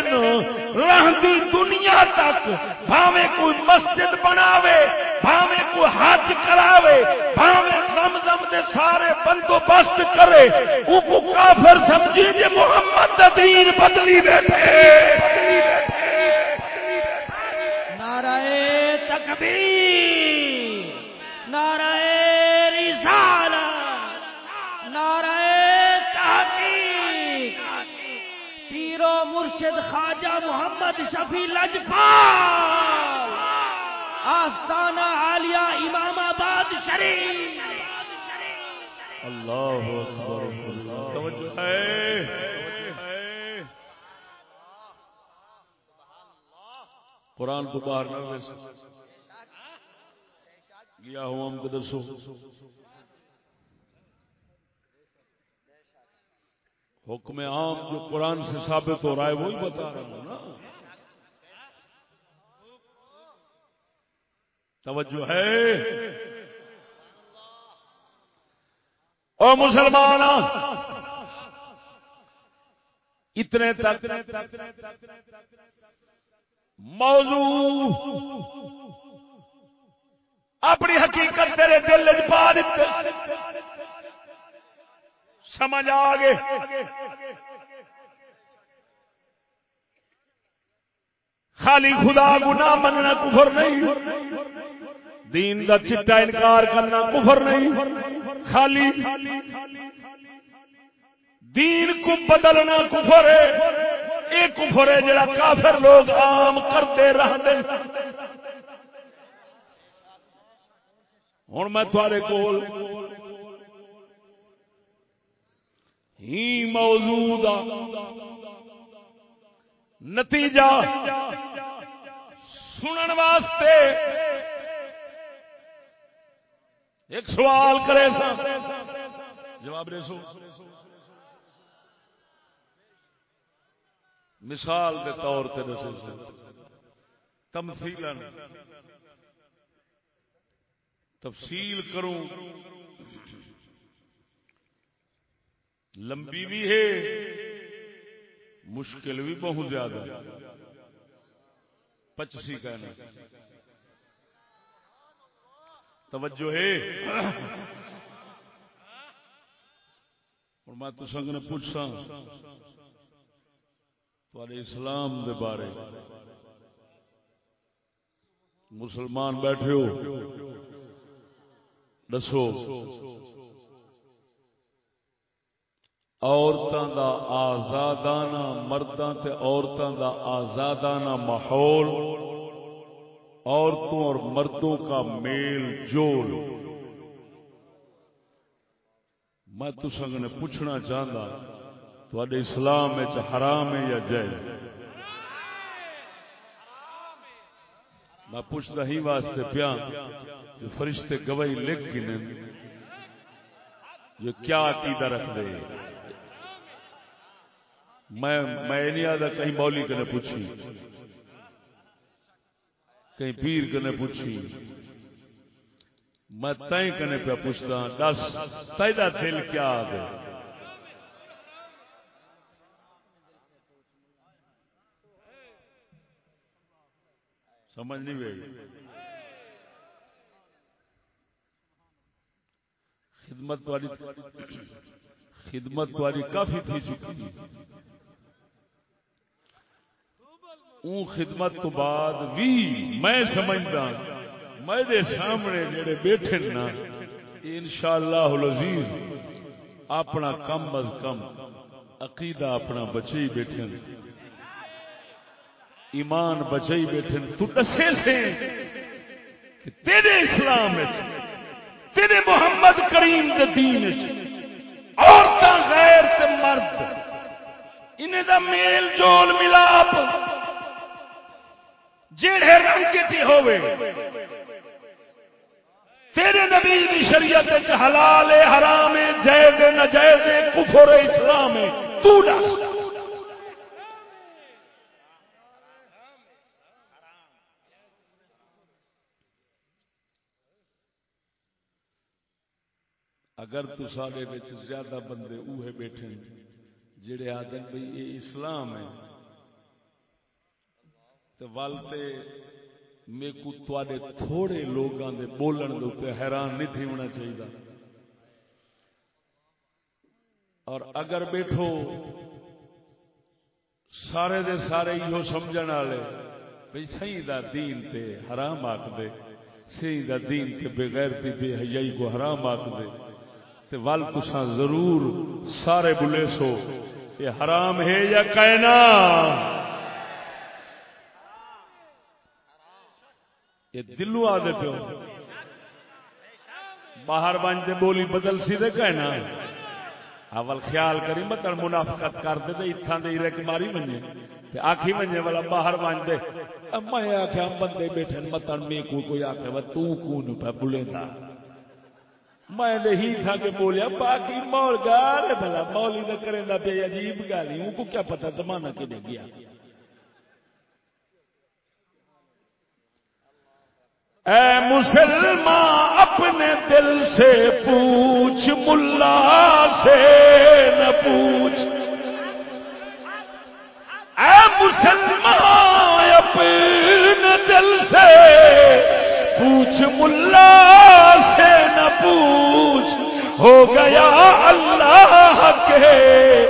رہندی دنیا تک بھاوے کوئی مسجد بناوے بھاوے کوئی حج کراوے بھاوے زمزم دے سارے بندوبست کرے، او کو کافر سمجھی جے محمد دا دین بدلی بیٹھے۔ نعرہ تکبیر، نعرہ رسالت نعرہ تحقیق پیرو مرشد خواجہ محمد شفیع لجپال، آستانہ عالیہ امام آباد شریف۔ اللہ اکبر، توجہ ہے۔ قرآن تو باہر نہ گیا ہوں ہم کو درسو حکم عام جو قرآن سے ثابت ہو رہا ہے، وہی بتا رہا ہوں نا۔ توجہ ہے۔ او مسلمان، اتنے تک موضوع اپنی حقیقت تیرے دل پا دیتے سمجھ آ گئے۔ خالی خدا گنا مننا کفر نہیں۔ دین دا چٹا انکار کرنا کفر نہیں۔ خالی دین کو بدلنا کفر ہے۔ یہ کفر ہے جڑا کافر لوگ عام کرتے رہتے ہوں میں تھوڑے کول ہی موجود نتیجہ سنن واسطے۔ ایک سوال کرے سا جواب دے سو۔ مثال کے طور پہ دسے تمثیل تفصیل کروں۔ لمبی بھی ہے، مشکل بھی بہت زیادہ پچسی کہنا توجہ ہے۔ اور میں تو سنگ نے پوچھا تھوڑے اسلام دے بارے۔ مسلمان بیٹھے ہو، دسو۔ عورتوں دا آزادانہ مردوں تے عورتوں دا آزادانہ ماحول، عورتوں اور مردوں کا میل جول۔ میں تو سنگ نے پوچھنا چاہتا تھوڑے اسلام حرام ہے یا جائز؟ میں پوچھتا ہی واسطے پیا جو فرشتے گواہی لکھ گنے جو کیا عقیدہ رکھ دے میں میں نہیں آتا کہیں مولی کنے پوچھی۔ کہیں پیر کنے پوچھی۔ میں تائیں کنے پہ پوچھتا، دس تیدا دل کیا آگے سمجھ نہیں گئی خدمت والی خدمت والی کافی تھی چکی۔ اون خدمت تو بعد بھی میں سمجھتا ہاں، میرے سامنے جڑے بیٹھے نا انشاءاللہ العزیز، اپنا کم از کم، عقیدہ اپنا بچے ہی بیٹھے ایمان بچے ہی بیٹھے تو دسے سے کہ تیرے اسلام تیرے محمد کریم کے دین عورتیں غیر تے مرد، انہیں دا میل جول ملاپ جڑے رنگ کی ہوئے تیرے نبی دی شریعت وچ حلال ہے، حرام ہے، جائز ہے، ناجائز ہے، کفر ہے، اسلام ہے۔ تو دس اگر تو سارے زیادہ بندے اوہے بیٹھے جڑے آدھے بھئی یہ اسلام ہے تو والتے میں کو تواڈے تھوڑے لوگاں دے بولن دے اوپر حیران نہیں تھی ہونا چاہیے اور اگر بیٹھو سارے دے سارے یہ سمجھن والے بھئی صحیح دا دین تے حرام آکھ دے صحیح دا دین تے بغیر تے بے حیائی کو حرام آکھ دے تے ول تساں ضرور سارے بلے سو یہ حرام ہے یا کہنا یہ دلو آدھے پہ باہر بنتے بولی بدل سی دے کہنا۔ اول خیال کری مت منافقت کر دے تے اتھاں دے رک ماری منجے۔ تے آکھی منجے والا باہر بن دے۔ میں آکھیا بندے بیٹھے مت میں کو کوئی آکھے وا تو کون پہ بلیندا میں دے ہی تھا کہ بولیا، باقی مول گال بھلا، مولی نہ کرے دا بے عجیب گالی ان کو کیا پتہ زمانہ کدے گیا۔ اے مسلمان، اپنے دل سے پوچھ، ملا سے نہ پوچھ۔ اے مسلمان، اپنے دل سے پوچھ، ملا سے نہ پوچھ۔ ہو گیا اللہ کے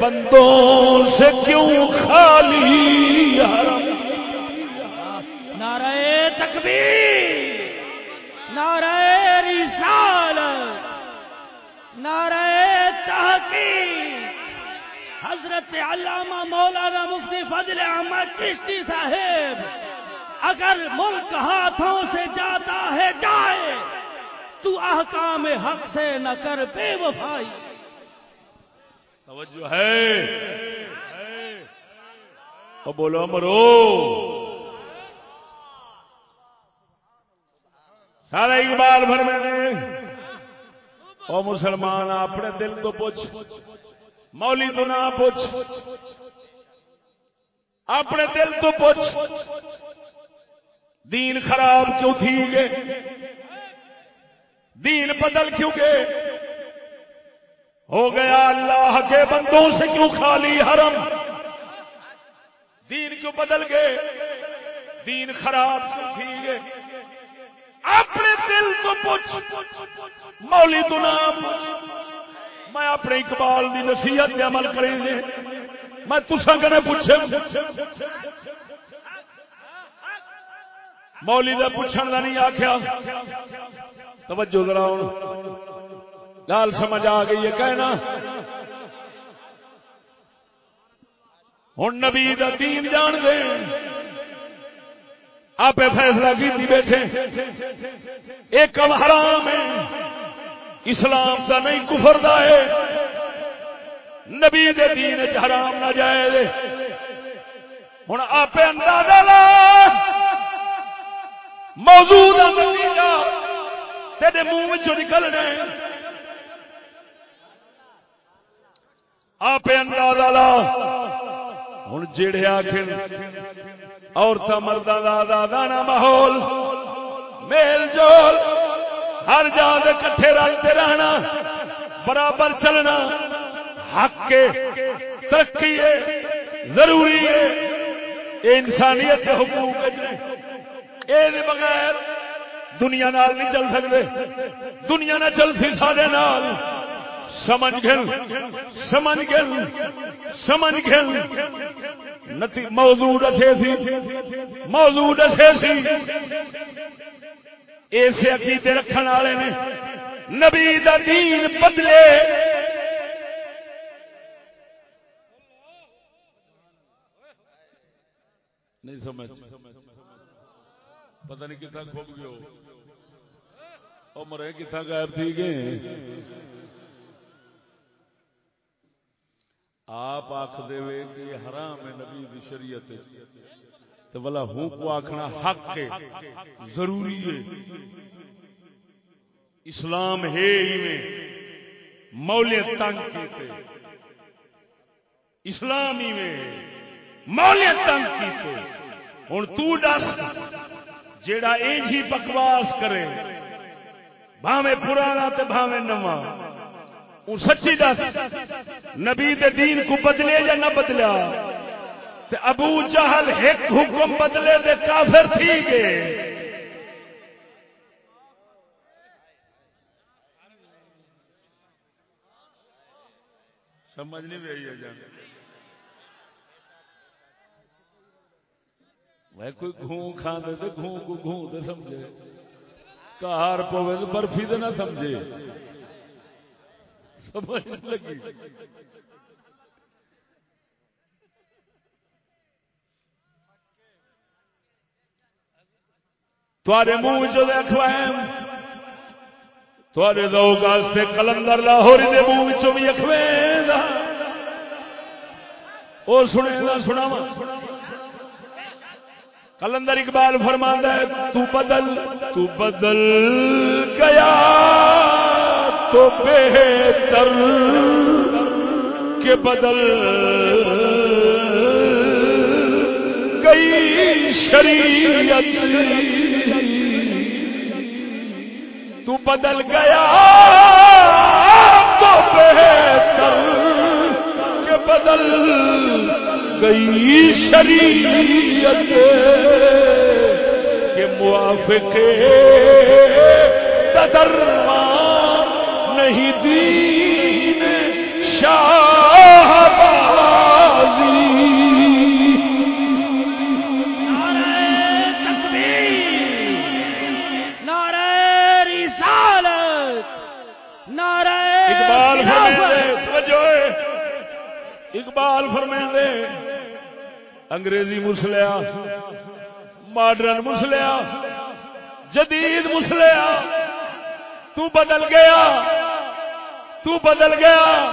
بندوں سے کیوں خالی حرم؟ تکبیر۔ نعرہ رسالت، نعرہ تحقیق۔ حضرت علامہ مولانا مفتی فضل احمد چشتی صاحب، اگر ملک ہاتھوں سے جاتا ہے جائے، تو احکام حق سے نہ کر بے وفائی۔ توجہ ہے۔ بولو مرو سارا اقبال بھر میں نے او مسلمان، اپنے دل تو پوچھ مولی تو نہ پوچھ، اپنے دل تو پوچھ، دین خراب کیوں تھی گے، دین بدل کیوں گئے ہو گیا اللہ کے بندوں سے کیوں خالی حرم، دین کیوں بدل گئے دین خراب کیوں تھی گے اپنے دل تو پوچھ۔ مولی تو نہ پوچھ۔ میں اپنے اقبال دی نصیحت پہ عمل کریں گے۔ میں تسا کنے پوچھے۔ مولی دے پوچھن کا نہیں آخیا توجہ ذرا ہوں گال سمجھ آ گئی ہے کہنا۔ ہوں نبی دا دین جان دے آپ فیصلہ کی بیٹھے۔ ایک کم حرام ہے۔ اسلام دا نہیں، کفر دا ہے۔ نبی دے دین حرام نہ جائے ہوں آپ اندازہ لا۔ موجود تیرے منہ چ نکلنے آپ اندازہ لا۔ ہوں جڑے آخر عورت مردہ دا دانا ماحول، میل جول، ہر جا کٹھے رلتے رہنا، برابر چلنا، حق کے، ترقی ہے، ضروری ہے یہ انسانیت کے حقوق یہ بغیر دنیا نال نہیں چل سکتے دنیا نہ چل سی سارے نال۔ سمجھ گل سمجھ گل سمجھ گل نتی موضوع رکھے سی، موضوع رکھے سی۔ ایسے عقیدے رکھنے والے نے نبی دا دین بدلے۔ نہیں سمجھ۔ پتہ نہیں کتنا کھوب گئے ہو۔ مرے کتنا غائب تھی گئے۔ آپ آخ دے کہ حرام ہے نبی دی شریعت تو بلا ہوں کو آخنا حق ہے، ضروری ہے۔ اسلام ہے ہی میں مولے تنگ کیتے۔ اسلام ہی میں مولے تنگ کیتے۔ ہوں تو دس، جیڑا اے جی بکواس کرے، بھاویں پرانا تے بھاویں نواں۔ ہوں سچی دس۔ نبی دے دین کو بدلے یا نہ بدلیا تے ابو جہل ایک حکم بدلے دے کافر تھی گئے۔ سمجھ نہیں رہی ہے جان۔ میں کوئی گھوں کھان دے تو گھوں کو گھوں دے سمجھے۔ کار پوے تو برفی تو نہ سمجھے۔ سمجھ لگی۔ تھوڑے منہ چ تھوڑے دو گاستے کلندر لاہوری دے منہ چ بھی اخویں وہ سنے گا سنا کلندر اقبال فرماندہ ہے، تو بدل تو بدل گیا تو بہتر کے بدل گئی شریعت۔ تو بدل گیا تو بہتر کے بدل گئی شریعت۔ کے موافق قدرمان نہیں دین شاہ بازی۔ نعرہ تکبیر نعرہ رسالت نعرہ اقبال فرمیندے انگریزی مسلیا ماڈرن مسلیا جدید مسلیا تو بدل گیا۔ تو بدل گیا۔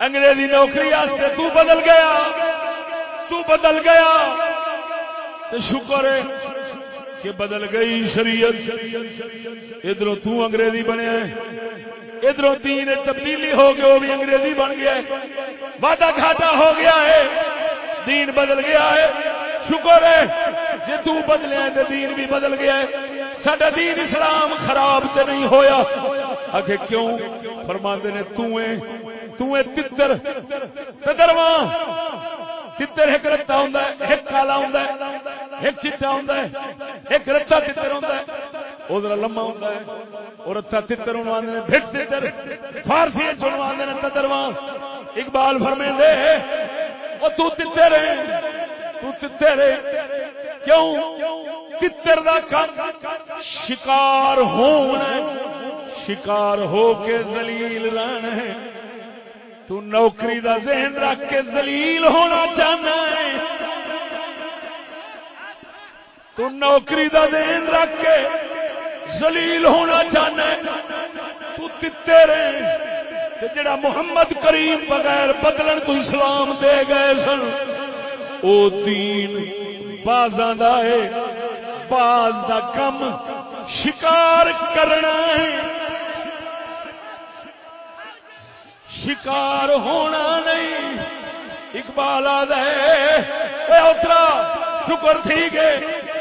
انگریزی نوکری واسطے تو بدل گیا۔ تو بدل گیا۔ تو شکر ہے کہ بدل گئی شریعت۔ ادھر تو انگریزی بنیا ادھر دین تبدیلی ہو گئی وہ بھی انگریزی بن گیا ہے۔ وعدہ گھاٹا ہو گیا ہے۔ دین بدل گیا ہے۔ شکر ہے جی تو بدلیا تو دین بھی بدل گیا ہے۔ سڈا دین اسلام خراب تے نہیں ہویا۔ آخر کیوں؟ فرماندے نے تُویں تُویں تتر تدرواں تتر ایک رتا ہوں ایک کالا ہوں ایک چٹا ہوں ایک رتا تتر ہوں وہ ذرا لما ہوں اور رتا تتر ہوں بھٹ تتر۔ فارسی چنوان نے تدرواں اقبال فرمے دے وہ تو تتر ہے تو تتر ہے کیوں؟ تتر دا شکار ہونا شکار ہو کے ذلیل رہنا ہے۔ تو نوکری دا ذہن رکھ کے ذلیل ہونا چاہنا ہے۔ تو نوکری دا ذہن رکھ کے ذلیل ہونا چاہنا ہے۔ تو تتے رہے جڑا محمد کریم بغیر بدلن تو اسلام دے گئے سن۔ او دین بازاں دا ہے۔ باز دا کم شکار کرنا ہے۔ شکار ہونا نہیں۔ اقبال آدھا ہے۔ اے اترا شکر تھی گئے۔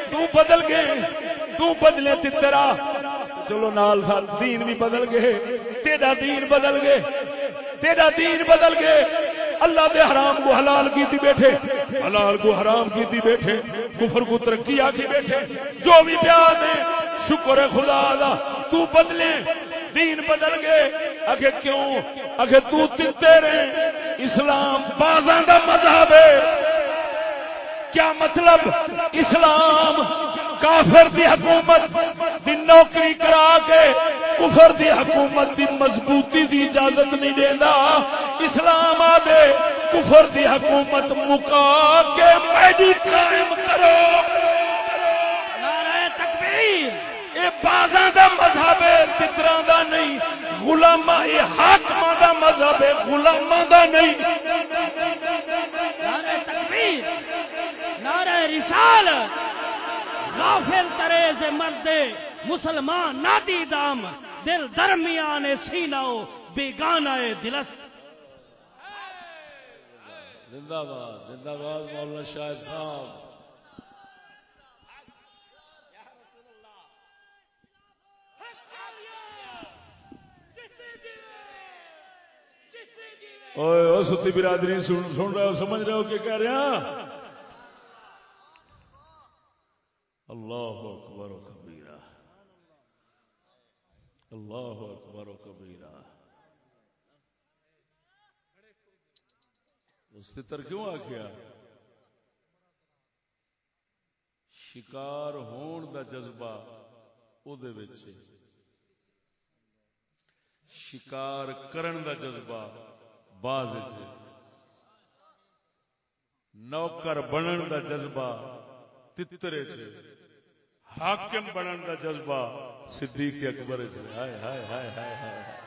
تو بدل گئے۔ تو بدلے تیرا۔ چلو نال سال دین بھی بدل گئے۔ تیرا دین بدل گئے۔ تیرا دین بدل گئے۔ اللہ دے حرام کو حلال کیتی بیٹھے، حلال کو حرام کیتی بیٹھے، کفر کو ترقی آکی بیٹھے۔ جو بھی پیار دے شکر ہے خدا دا، تو بدلے، دین بدل گئے۔ اگے کیوں؟ اگے تو تیرے اسلام بازاں دا مذہب ہے۔ کیا مطلب؟ اسلام، کافر دی حکومت دی نوکری کرا کے کفر دی حکومت دی مضبوطی دی اجازت نہیں دینا۔ اسلام آدھے، کفر دی حکومت مکا کے میڈی قائم کرو۔ نعرہ تکبیر۔ یہ بازاں دا مذہب ہے تتراں دا نہیں غلاماں یہ حاکماں دا مذہب ہے غلاماں دا نہیں۔ نعرہ تکبیر نعرہ رسالت غافل ترے سے مردے مسلمان نادی دام دل درمیان سیناؤ بیگانہ دلست۔ زندہ باد زندہ باد مولانا شاہد صاحب۔ اوے ستی برادری سن سن رہے ہو سمجھ رہے ہو کہ کہہ رہے ہیں اللہ اکبر و کبیرہ اللہ اکبر و کبیرہ اس تر کیوں آخیا شکار ہون دا جذبہ او دے وچ شکار کرن دا جذبہ باز نوکر بنن دا جذبہ تترے سے حاکم بنن دا جذبہ صدیق اکبر سے ہائے ہائے ہائے ہائے ہائے۔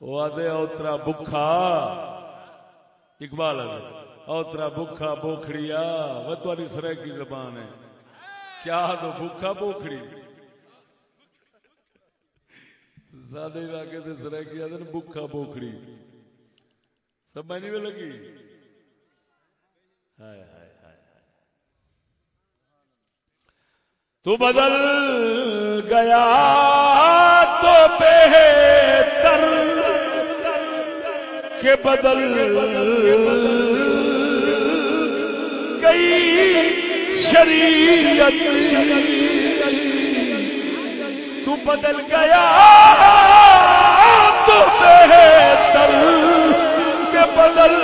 وہ آدھے اوترا بکھا اقبال آدھے۔ اوترا بکھا بوکھڑیا۔ وہ تاری سرے کی زبان ہے۔ کیا تو بکھا بوکھڑی؟ سادے علاقے سے سرے کی آدھے بکھا بوکھڑی سمجھ نہیں لگی ہائے ہائے تو بدل گیا تو بہتر کے بدل گئی شریعت بدل گیا۔ تو بہتر کے بدل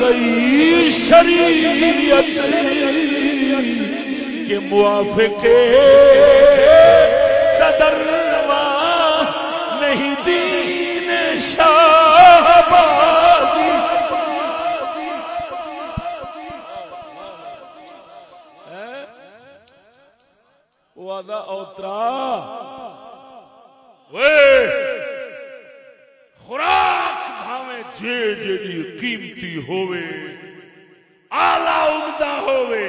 گئی۔ شریعت کے موافق صدر نہیں دی وعدہ اوترا. خوراک بھاوے جے جیڑی قیمتی ہووے، آلہ عمدہ ہووے۔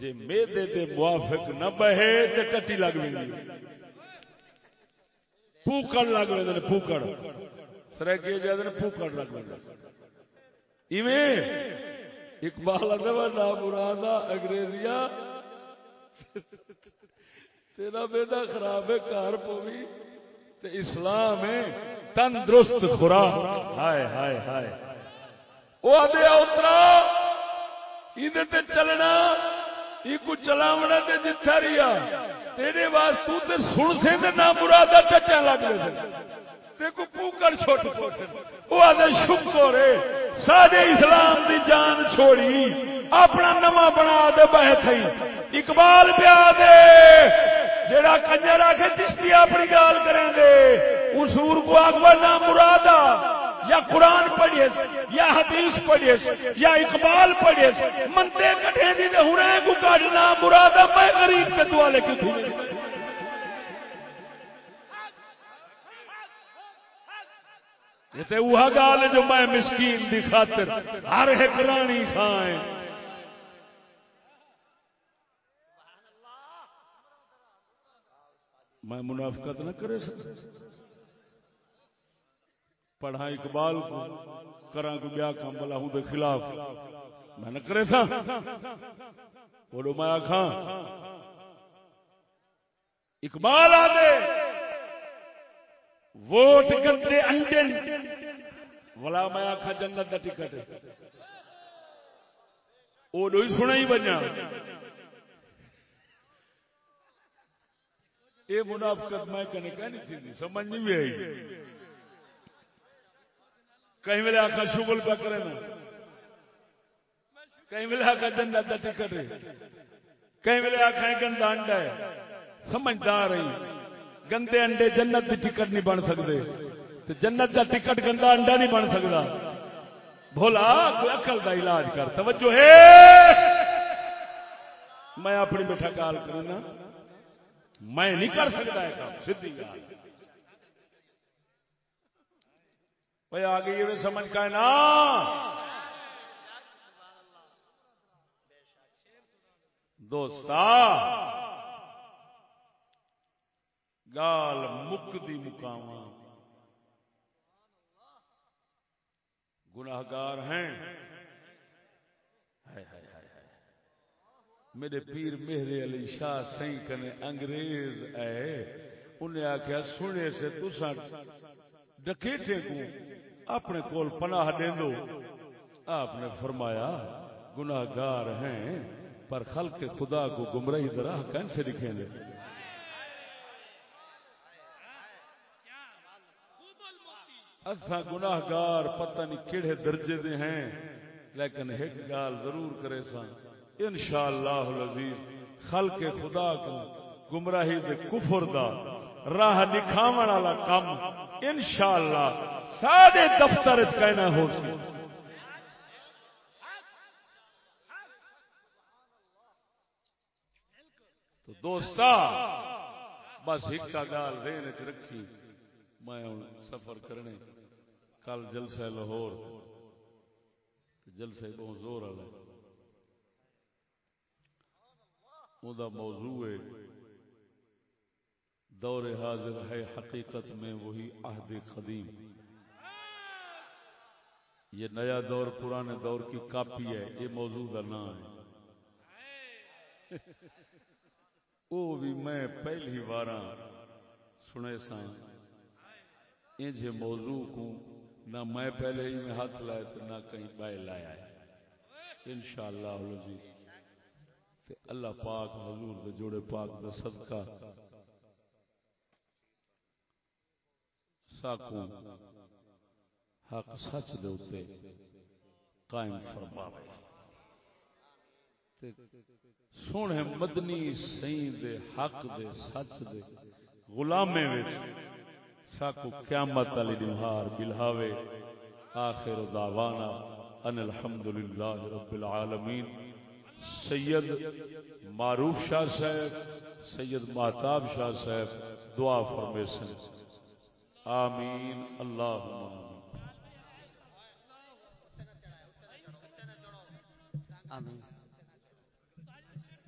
جی میدے دے موافق نہ بہے تو ٹٹی لگ لیں پوکڑ لگ لیں پوکڑ سرکی جاتے پوکڑ لگ لیں ایویں اقبال ادب نا مرادا انگریزیا تیرا بیٹا خراب ہے، کار پوی تے اسلام ہے، تندرست خوراک۔ ہائے ہائے ہائے۔ او وہ آدھے اترا تے چلنا، ای کو چلاونا تے جتھا ریا۔ تیرے واسطے تے سن سے تے نہ مرادا ٹٹا لگ رہے تے کو پوکر چھوٹ چھوٹ وہ آدھے شکر ہے سارے اسلام دی جان چھوڑی۔ اپنا نواں بنا دے بہ تھئی۔ اقبال پیا دے۔ جڑا کنجر آ کے چشتی اپنی گال کریں دے۔ اسور کو اکبر نہ مرادا۔ یا قرآن پڑھیے یا حدیث پڑھیے یا اقبال پڑھیے منتے کٹے دی تے ہنے کو کڈنا مرادا، میں غریب تے دوالے کی تھی یہ تے وہ گال جو میں مسکین دی خاطر ہر ایک رانی کھائیں میں منافقت نہ کرے سکتا۔ پڑھا اقبال کو کرا کو بیا کام بلا ہوں دے خلاف۔ میں نہ کرے سا۔ بولو میں آخا اقبال آ دے۔ ووٹ گندے انڈے ولا میں آخا جنت کا ٹکٹ۔ وہ سنا ہی بنیا یہ منافقت میں کہنے کہنی تھی، سمجھ نہیں بھی آئی۔ کہیں ملے آخا شغل پہ کرے نا۔ کہیں ملے آخا جنت کا ٹکٹ ہے کہیں ملے آخا گندا انڈا ہے۔ سمجھدار رہی گندے انڈے جنت کی ٹکٹ نہیں بن سکتے تو جنت کا ٹکٹ گندا انڈا نہیں بن سکتا بولا کوئی اکل کا علاج کر۔ توجہ ہے۔ میں اپنی بیٹھا کال کرنا میں نہیں کر سکتا ہے کام سیدھی گال بھائی آ گئی یہ سمجھ کا ہے نا دوستا۔ گال مکتی مکاوا گناہگار ہیں ہائے ہائے ہائے ہائے میرے پیر مہر علی شاہ سی کنے انگریز اے، انہیں آخیا سنے سے تسا ڈکیٹے کو اپنے کول پناہ دے دو. آپ نے فرمایا گناہ گار ہیں، پر خلق خدا کو گمراہی دراہ کن سے دکھیں گے اصا گناہ گار پتہ نہیں کہڑے درجے دے ہیں، لیکن ایک گال ضرور کرے سا انشاءاللہ العزیز خلق خدا کو گمراہی دے کفر دا راہ دکھاون والا کام انشاءاللہ سارے دفتر وچ کہنا ہو سی تو دوستا بس ایک گال دین چ رکھی، میں سفر کرنے، کل جلسہ لاہور، جلسے بہت زور والا وہ موضوع ہے۔ دور حاضر ہے حقیقت میں وہی عہد قدیم۔ یہ نیا دور، پرانے دور کی کاپی ہے، یہ موضوع کا نام ہے۔ وہ بھی میں پہلی بار سنے سا انج موضوع کو نہ میں پہلے ہی میں ہاتھ لائے تو نہ کہیں بائے لایا ہے۔ انشاءاللہ تے اللہ پاک حضور دے جوڑے پاک دا صدقہ ساکوں حق سچ دے اتے قائم فرماوے۔ تے سونے مدنی سین دے حق دے سچ دے غلامے وچ ساکو قیامت علی نہار بلہاوے آخر دعوانا ان الحمدللہ رب العالمین۔ سید معروف شاہ صاحب سید محتاب شاہ صاحب دعا فرمے سن۔ آمین۔ اللہ آمین۔